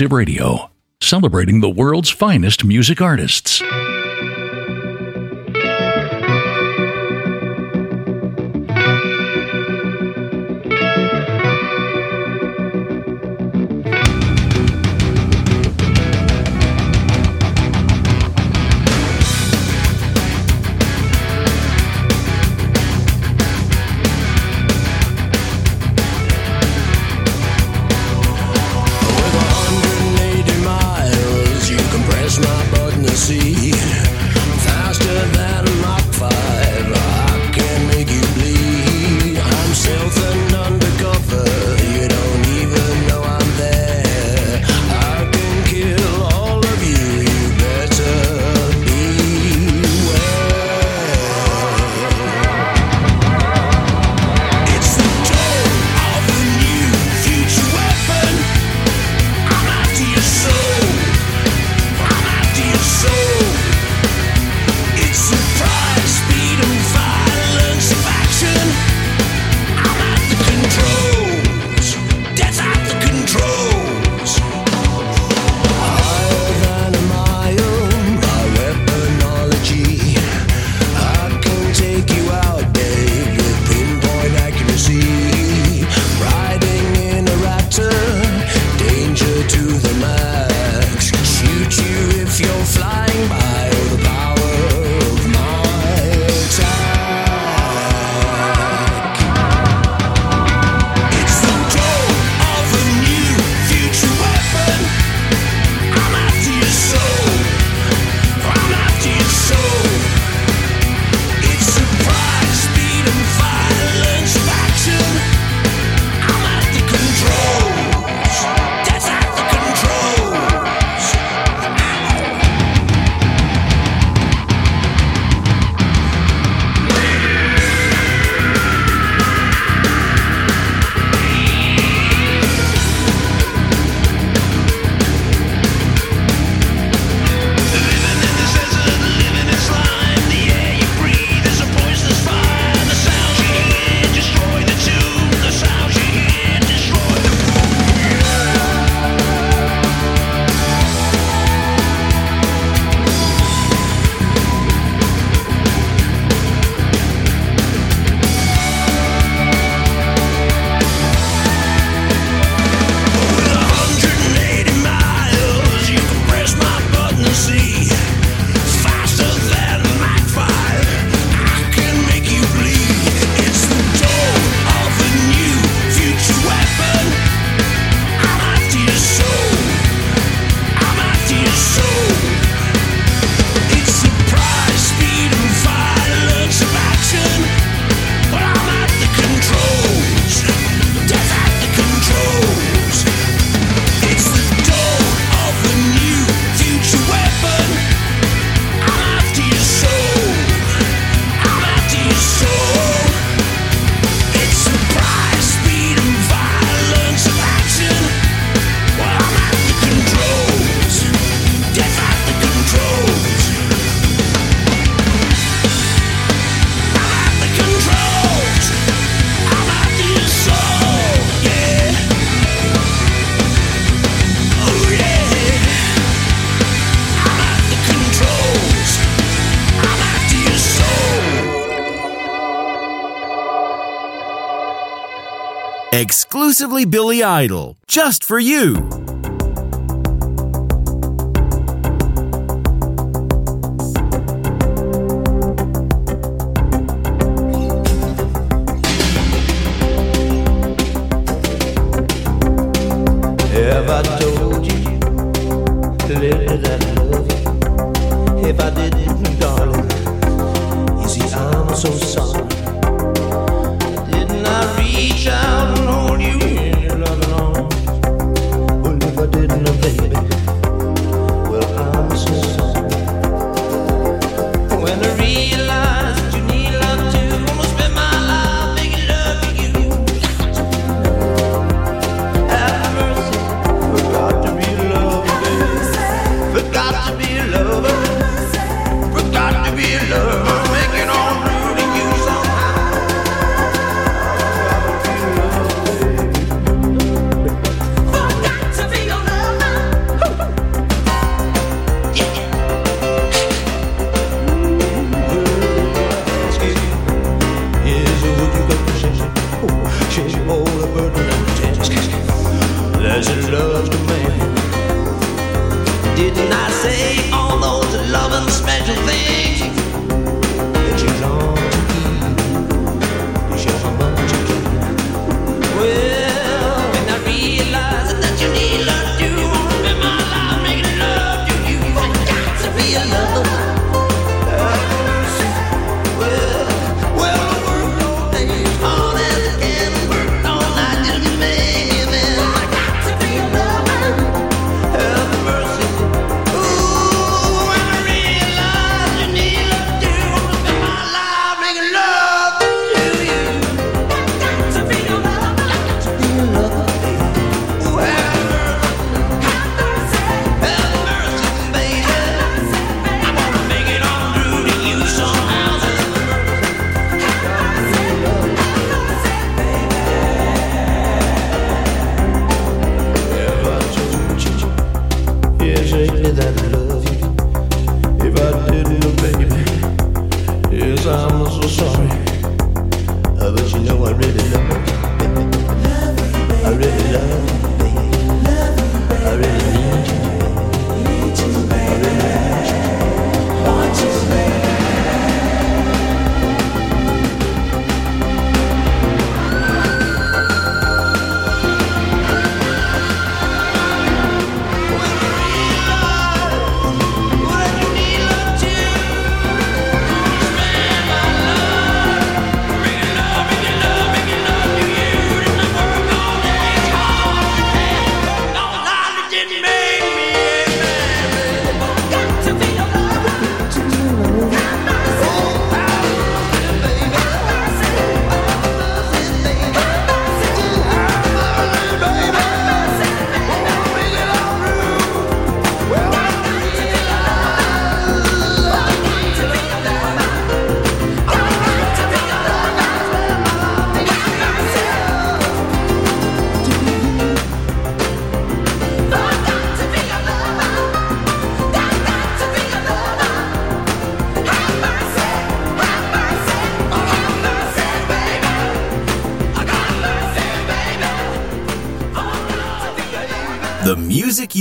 Progressive Radio, celebrating the world's finest music artists. exclusively Billy Idol, just for you.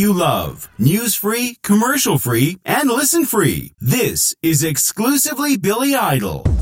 you love. News free, commercial free, and listen free. This is exclusively Billy Idol.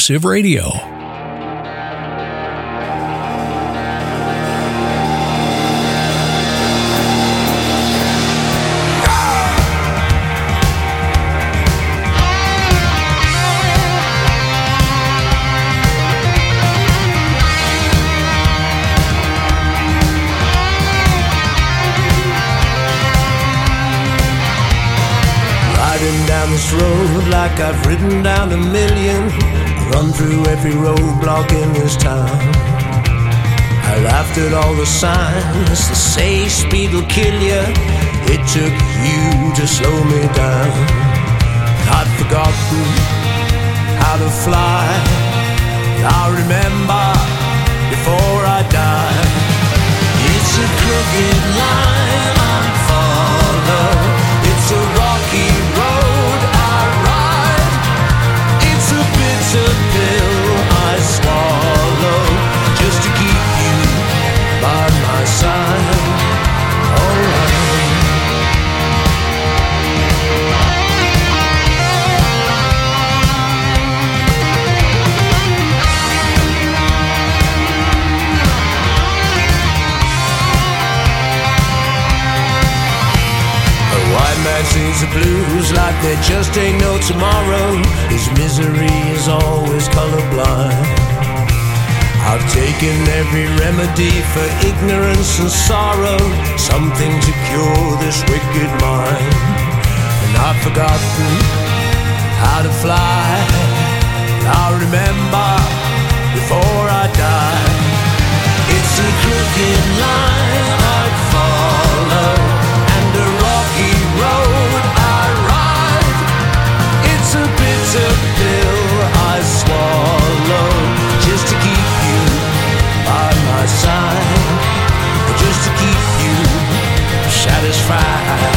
Exclusive radio. Riding down this road like I've ridden down a million, run through every roadblock in this town. I laughed at all the signs that say speed will kill you. It took you to slow me down. I'd forgotten how to fly. I'll remember before I die. It's a crooked line sings the blues like there just ain't no tomorrow. His misery is always colorblind. I've taken every remedy for ignorance and sorrow, something to cure this wicked mind. And I've forgotten how to fly. I'll remember before I die. It's a crooked line a pill I just to keep you by my side, just to keep you satisfied.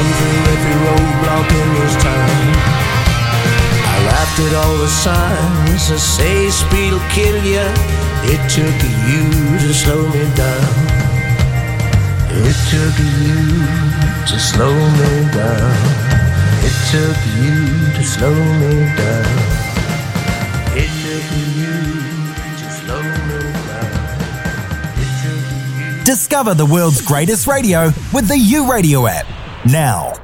Run through every roadblock in this town. I laughed at all the signs that say speed'll kill you. It took you to slow me down. It took you to slow me down. It took you to slow me down. It took you to slow me down. Discover the world's greatest radio with the U Radio app. Now.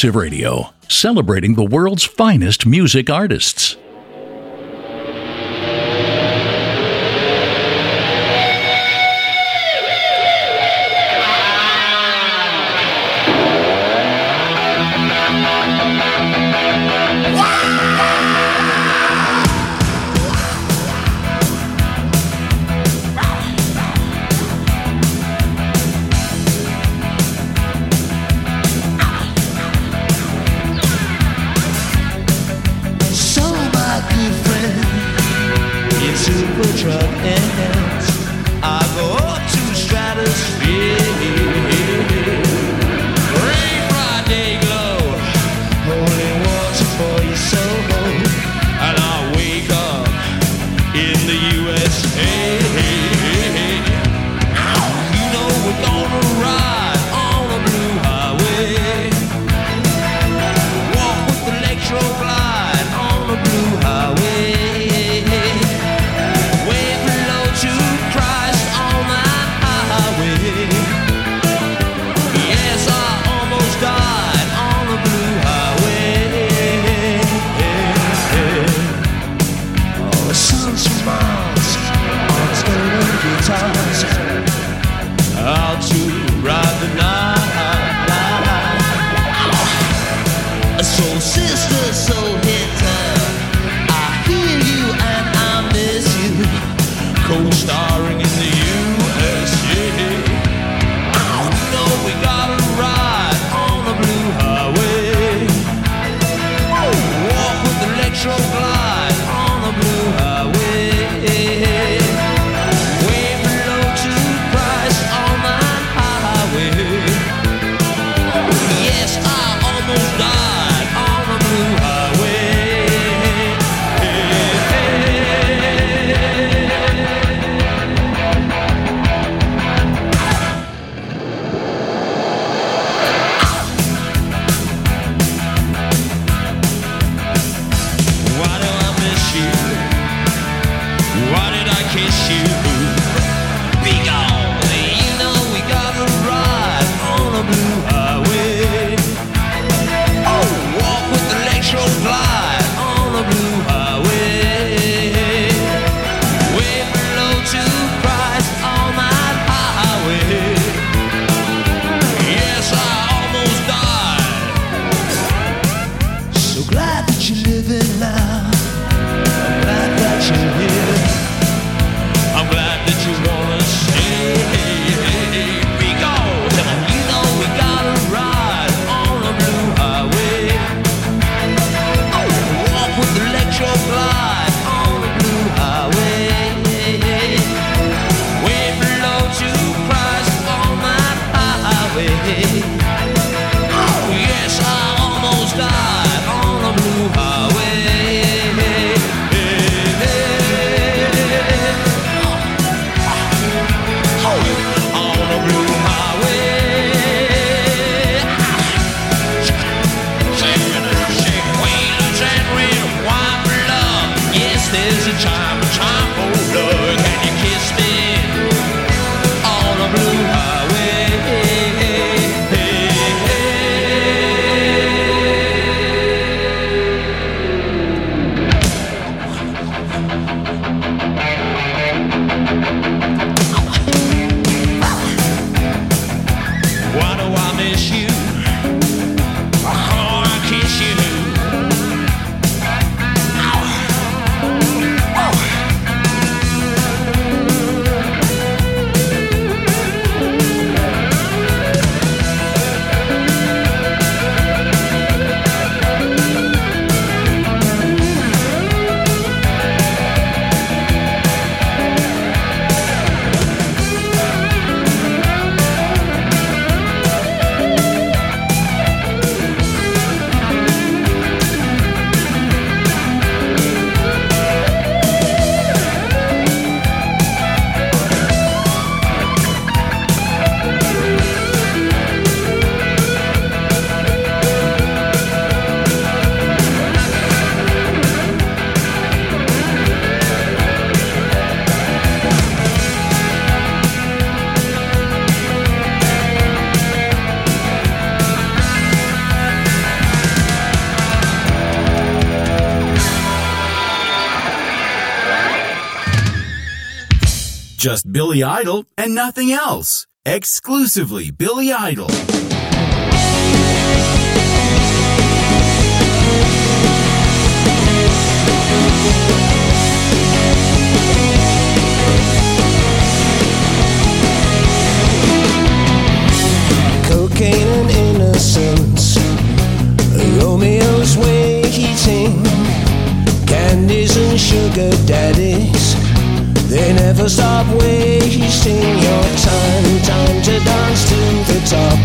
Exclusive Radio, celebrating the world's finest music artists. just Billy Idol and nothing else. Exclusively Billy Idol. Cocaine and innocence, Romeo's waiting, candies and sugar daddy they never stop wasting your time. Time to dance to the top.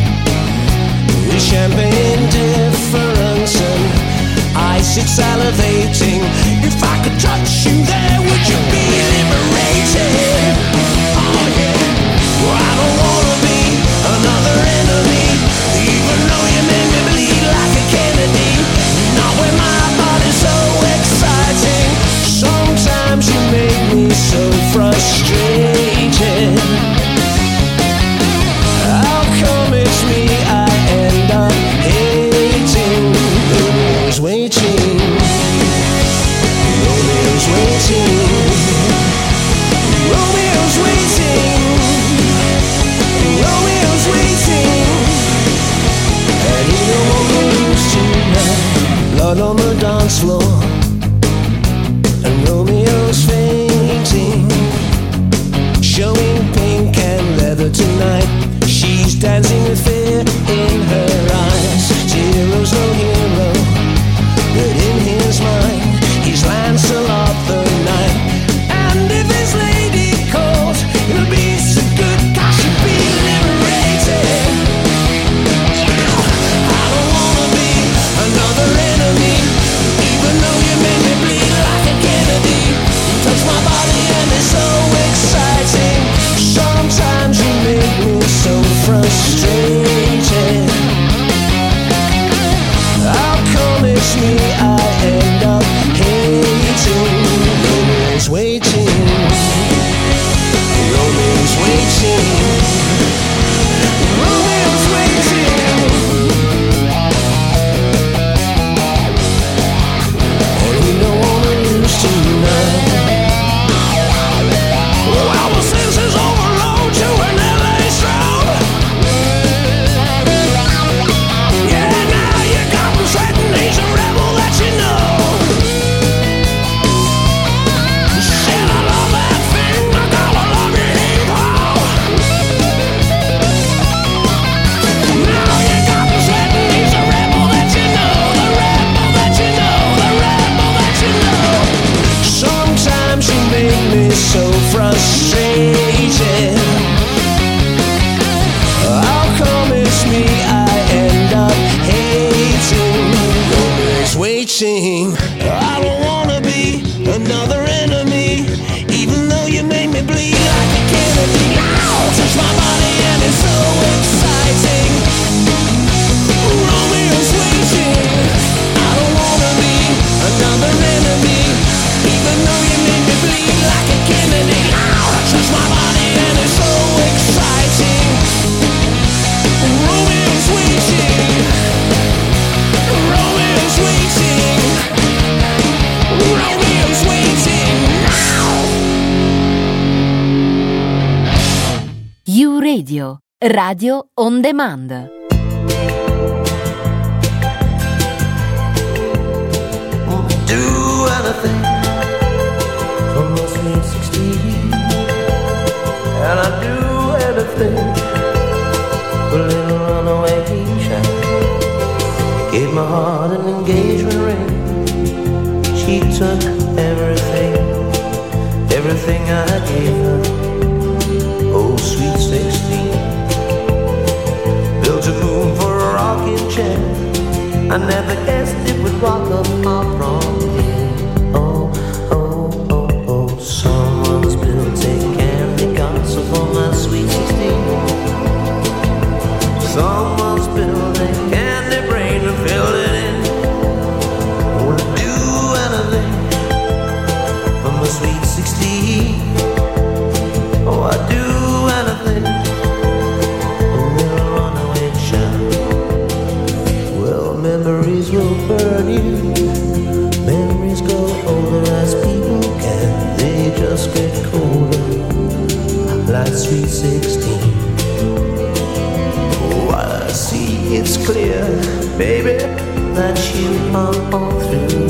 The champagne difference and ice it's salivating. If I could touch you there, would you be liberated? straight Radio On Demand. Do anything. I never guessed it would walk up my front. 316. Oh, I see it's clear, baby, that you are all through.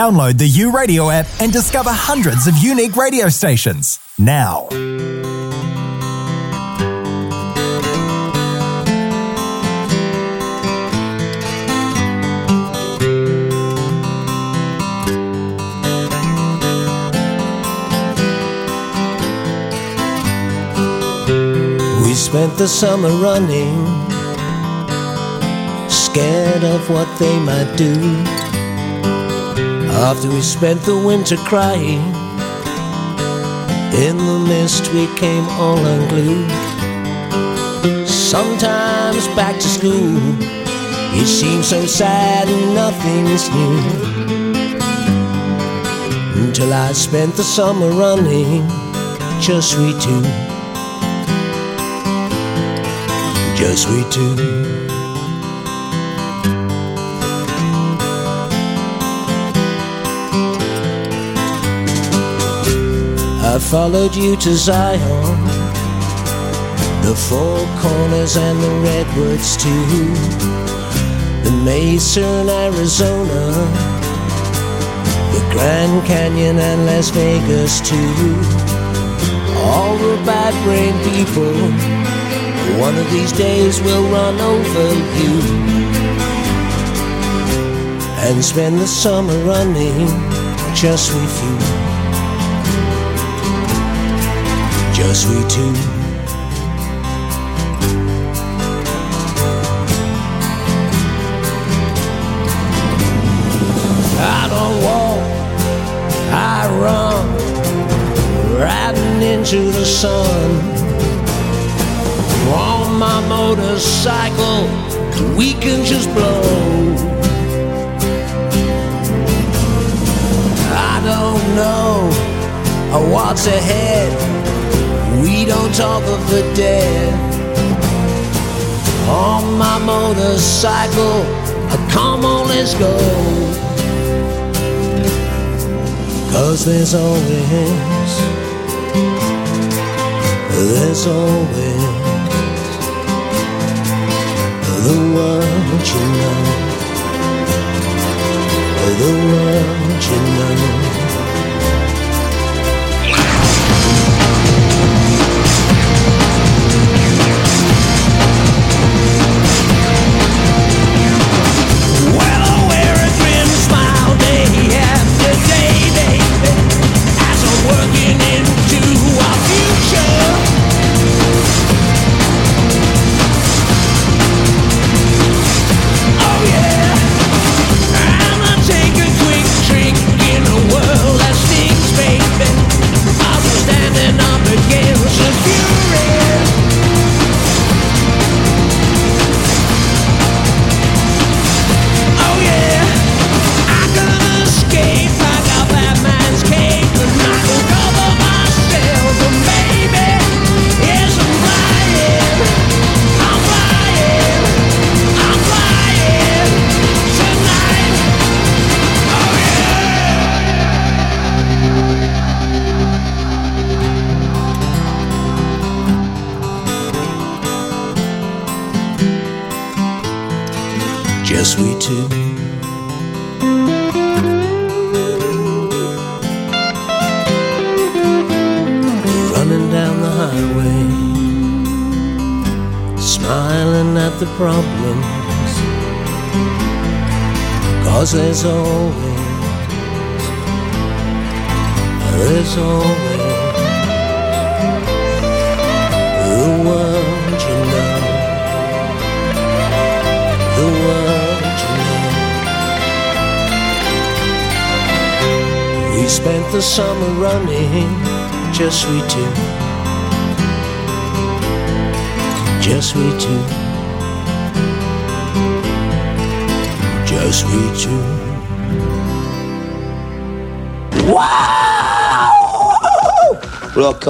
Download the U Radio app and discover hundreds of unique radio stations. Now. We spent the summer running, scared of what they might do. After we spent the winter crying, in the mist we came all unglued. Sometimes back to school, it seems so sad and nothing's new. Until I spent the summer running, just we two. just we two. Followed you to Zion, the Four Corners and the Redwoods too, the Mesa in Arizona, the Grand Canyon and Las Vegas too. All the bad brain people. One of these days we'll run over you. And spend the summer running just with you. Just we two. I don't walk, I run, riding into the sun on my motorcycle, we can just blow. I don't know what's ahead, talk of the dead. On my motorcycle, come on, let's go. Cause there's always, there's always the world you know, the world you know.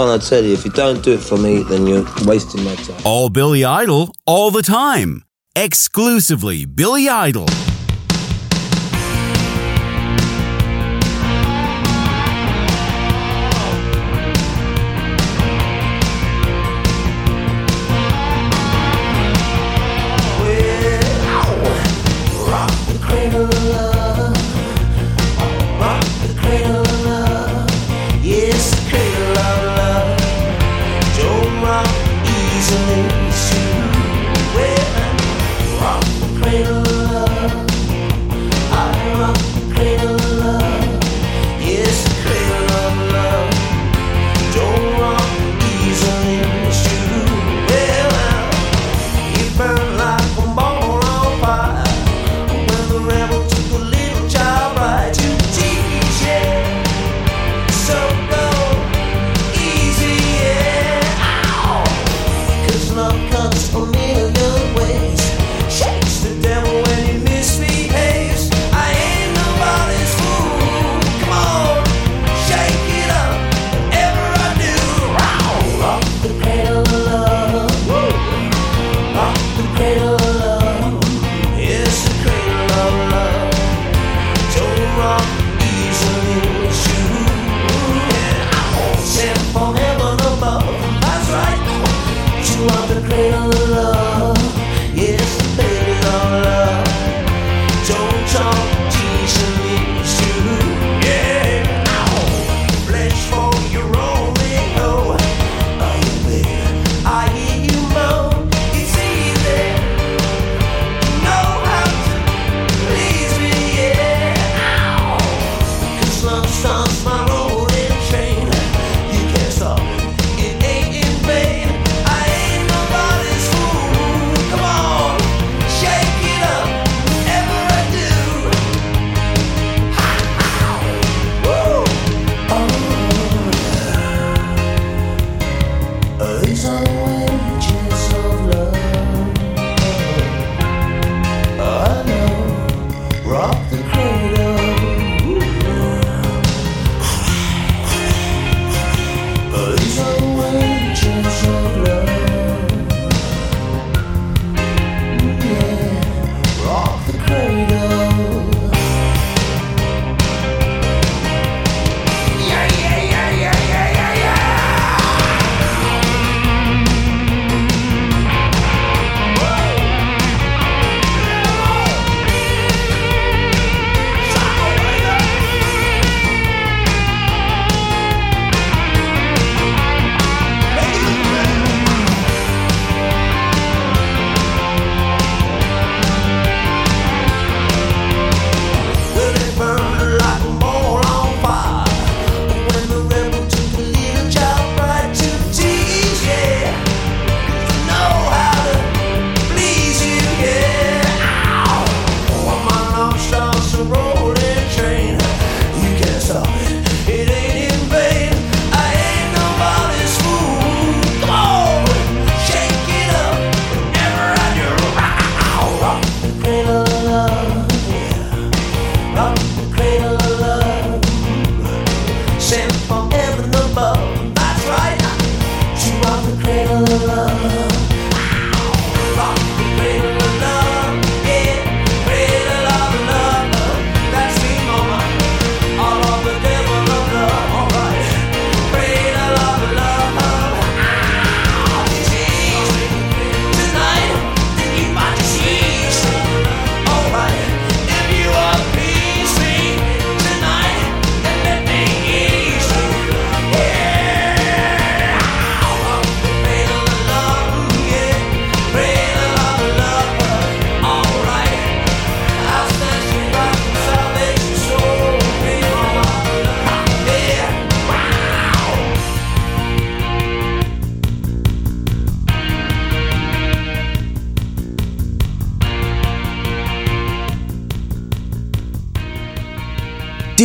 On, I tell you, if you don't do it for me, then you're wasting my time. All Billy Idol, all the time. Exclusively Billy Idol.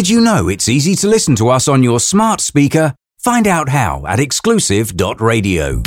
Did you know it's easy to listen to us on your smart speaker? Find out how at exclusive.radio.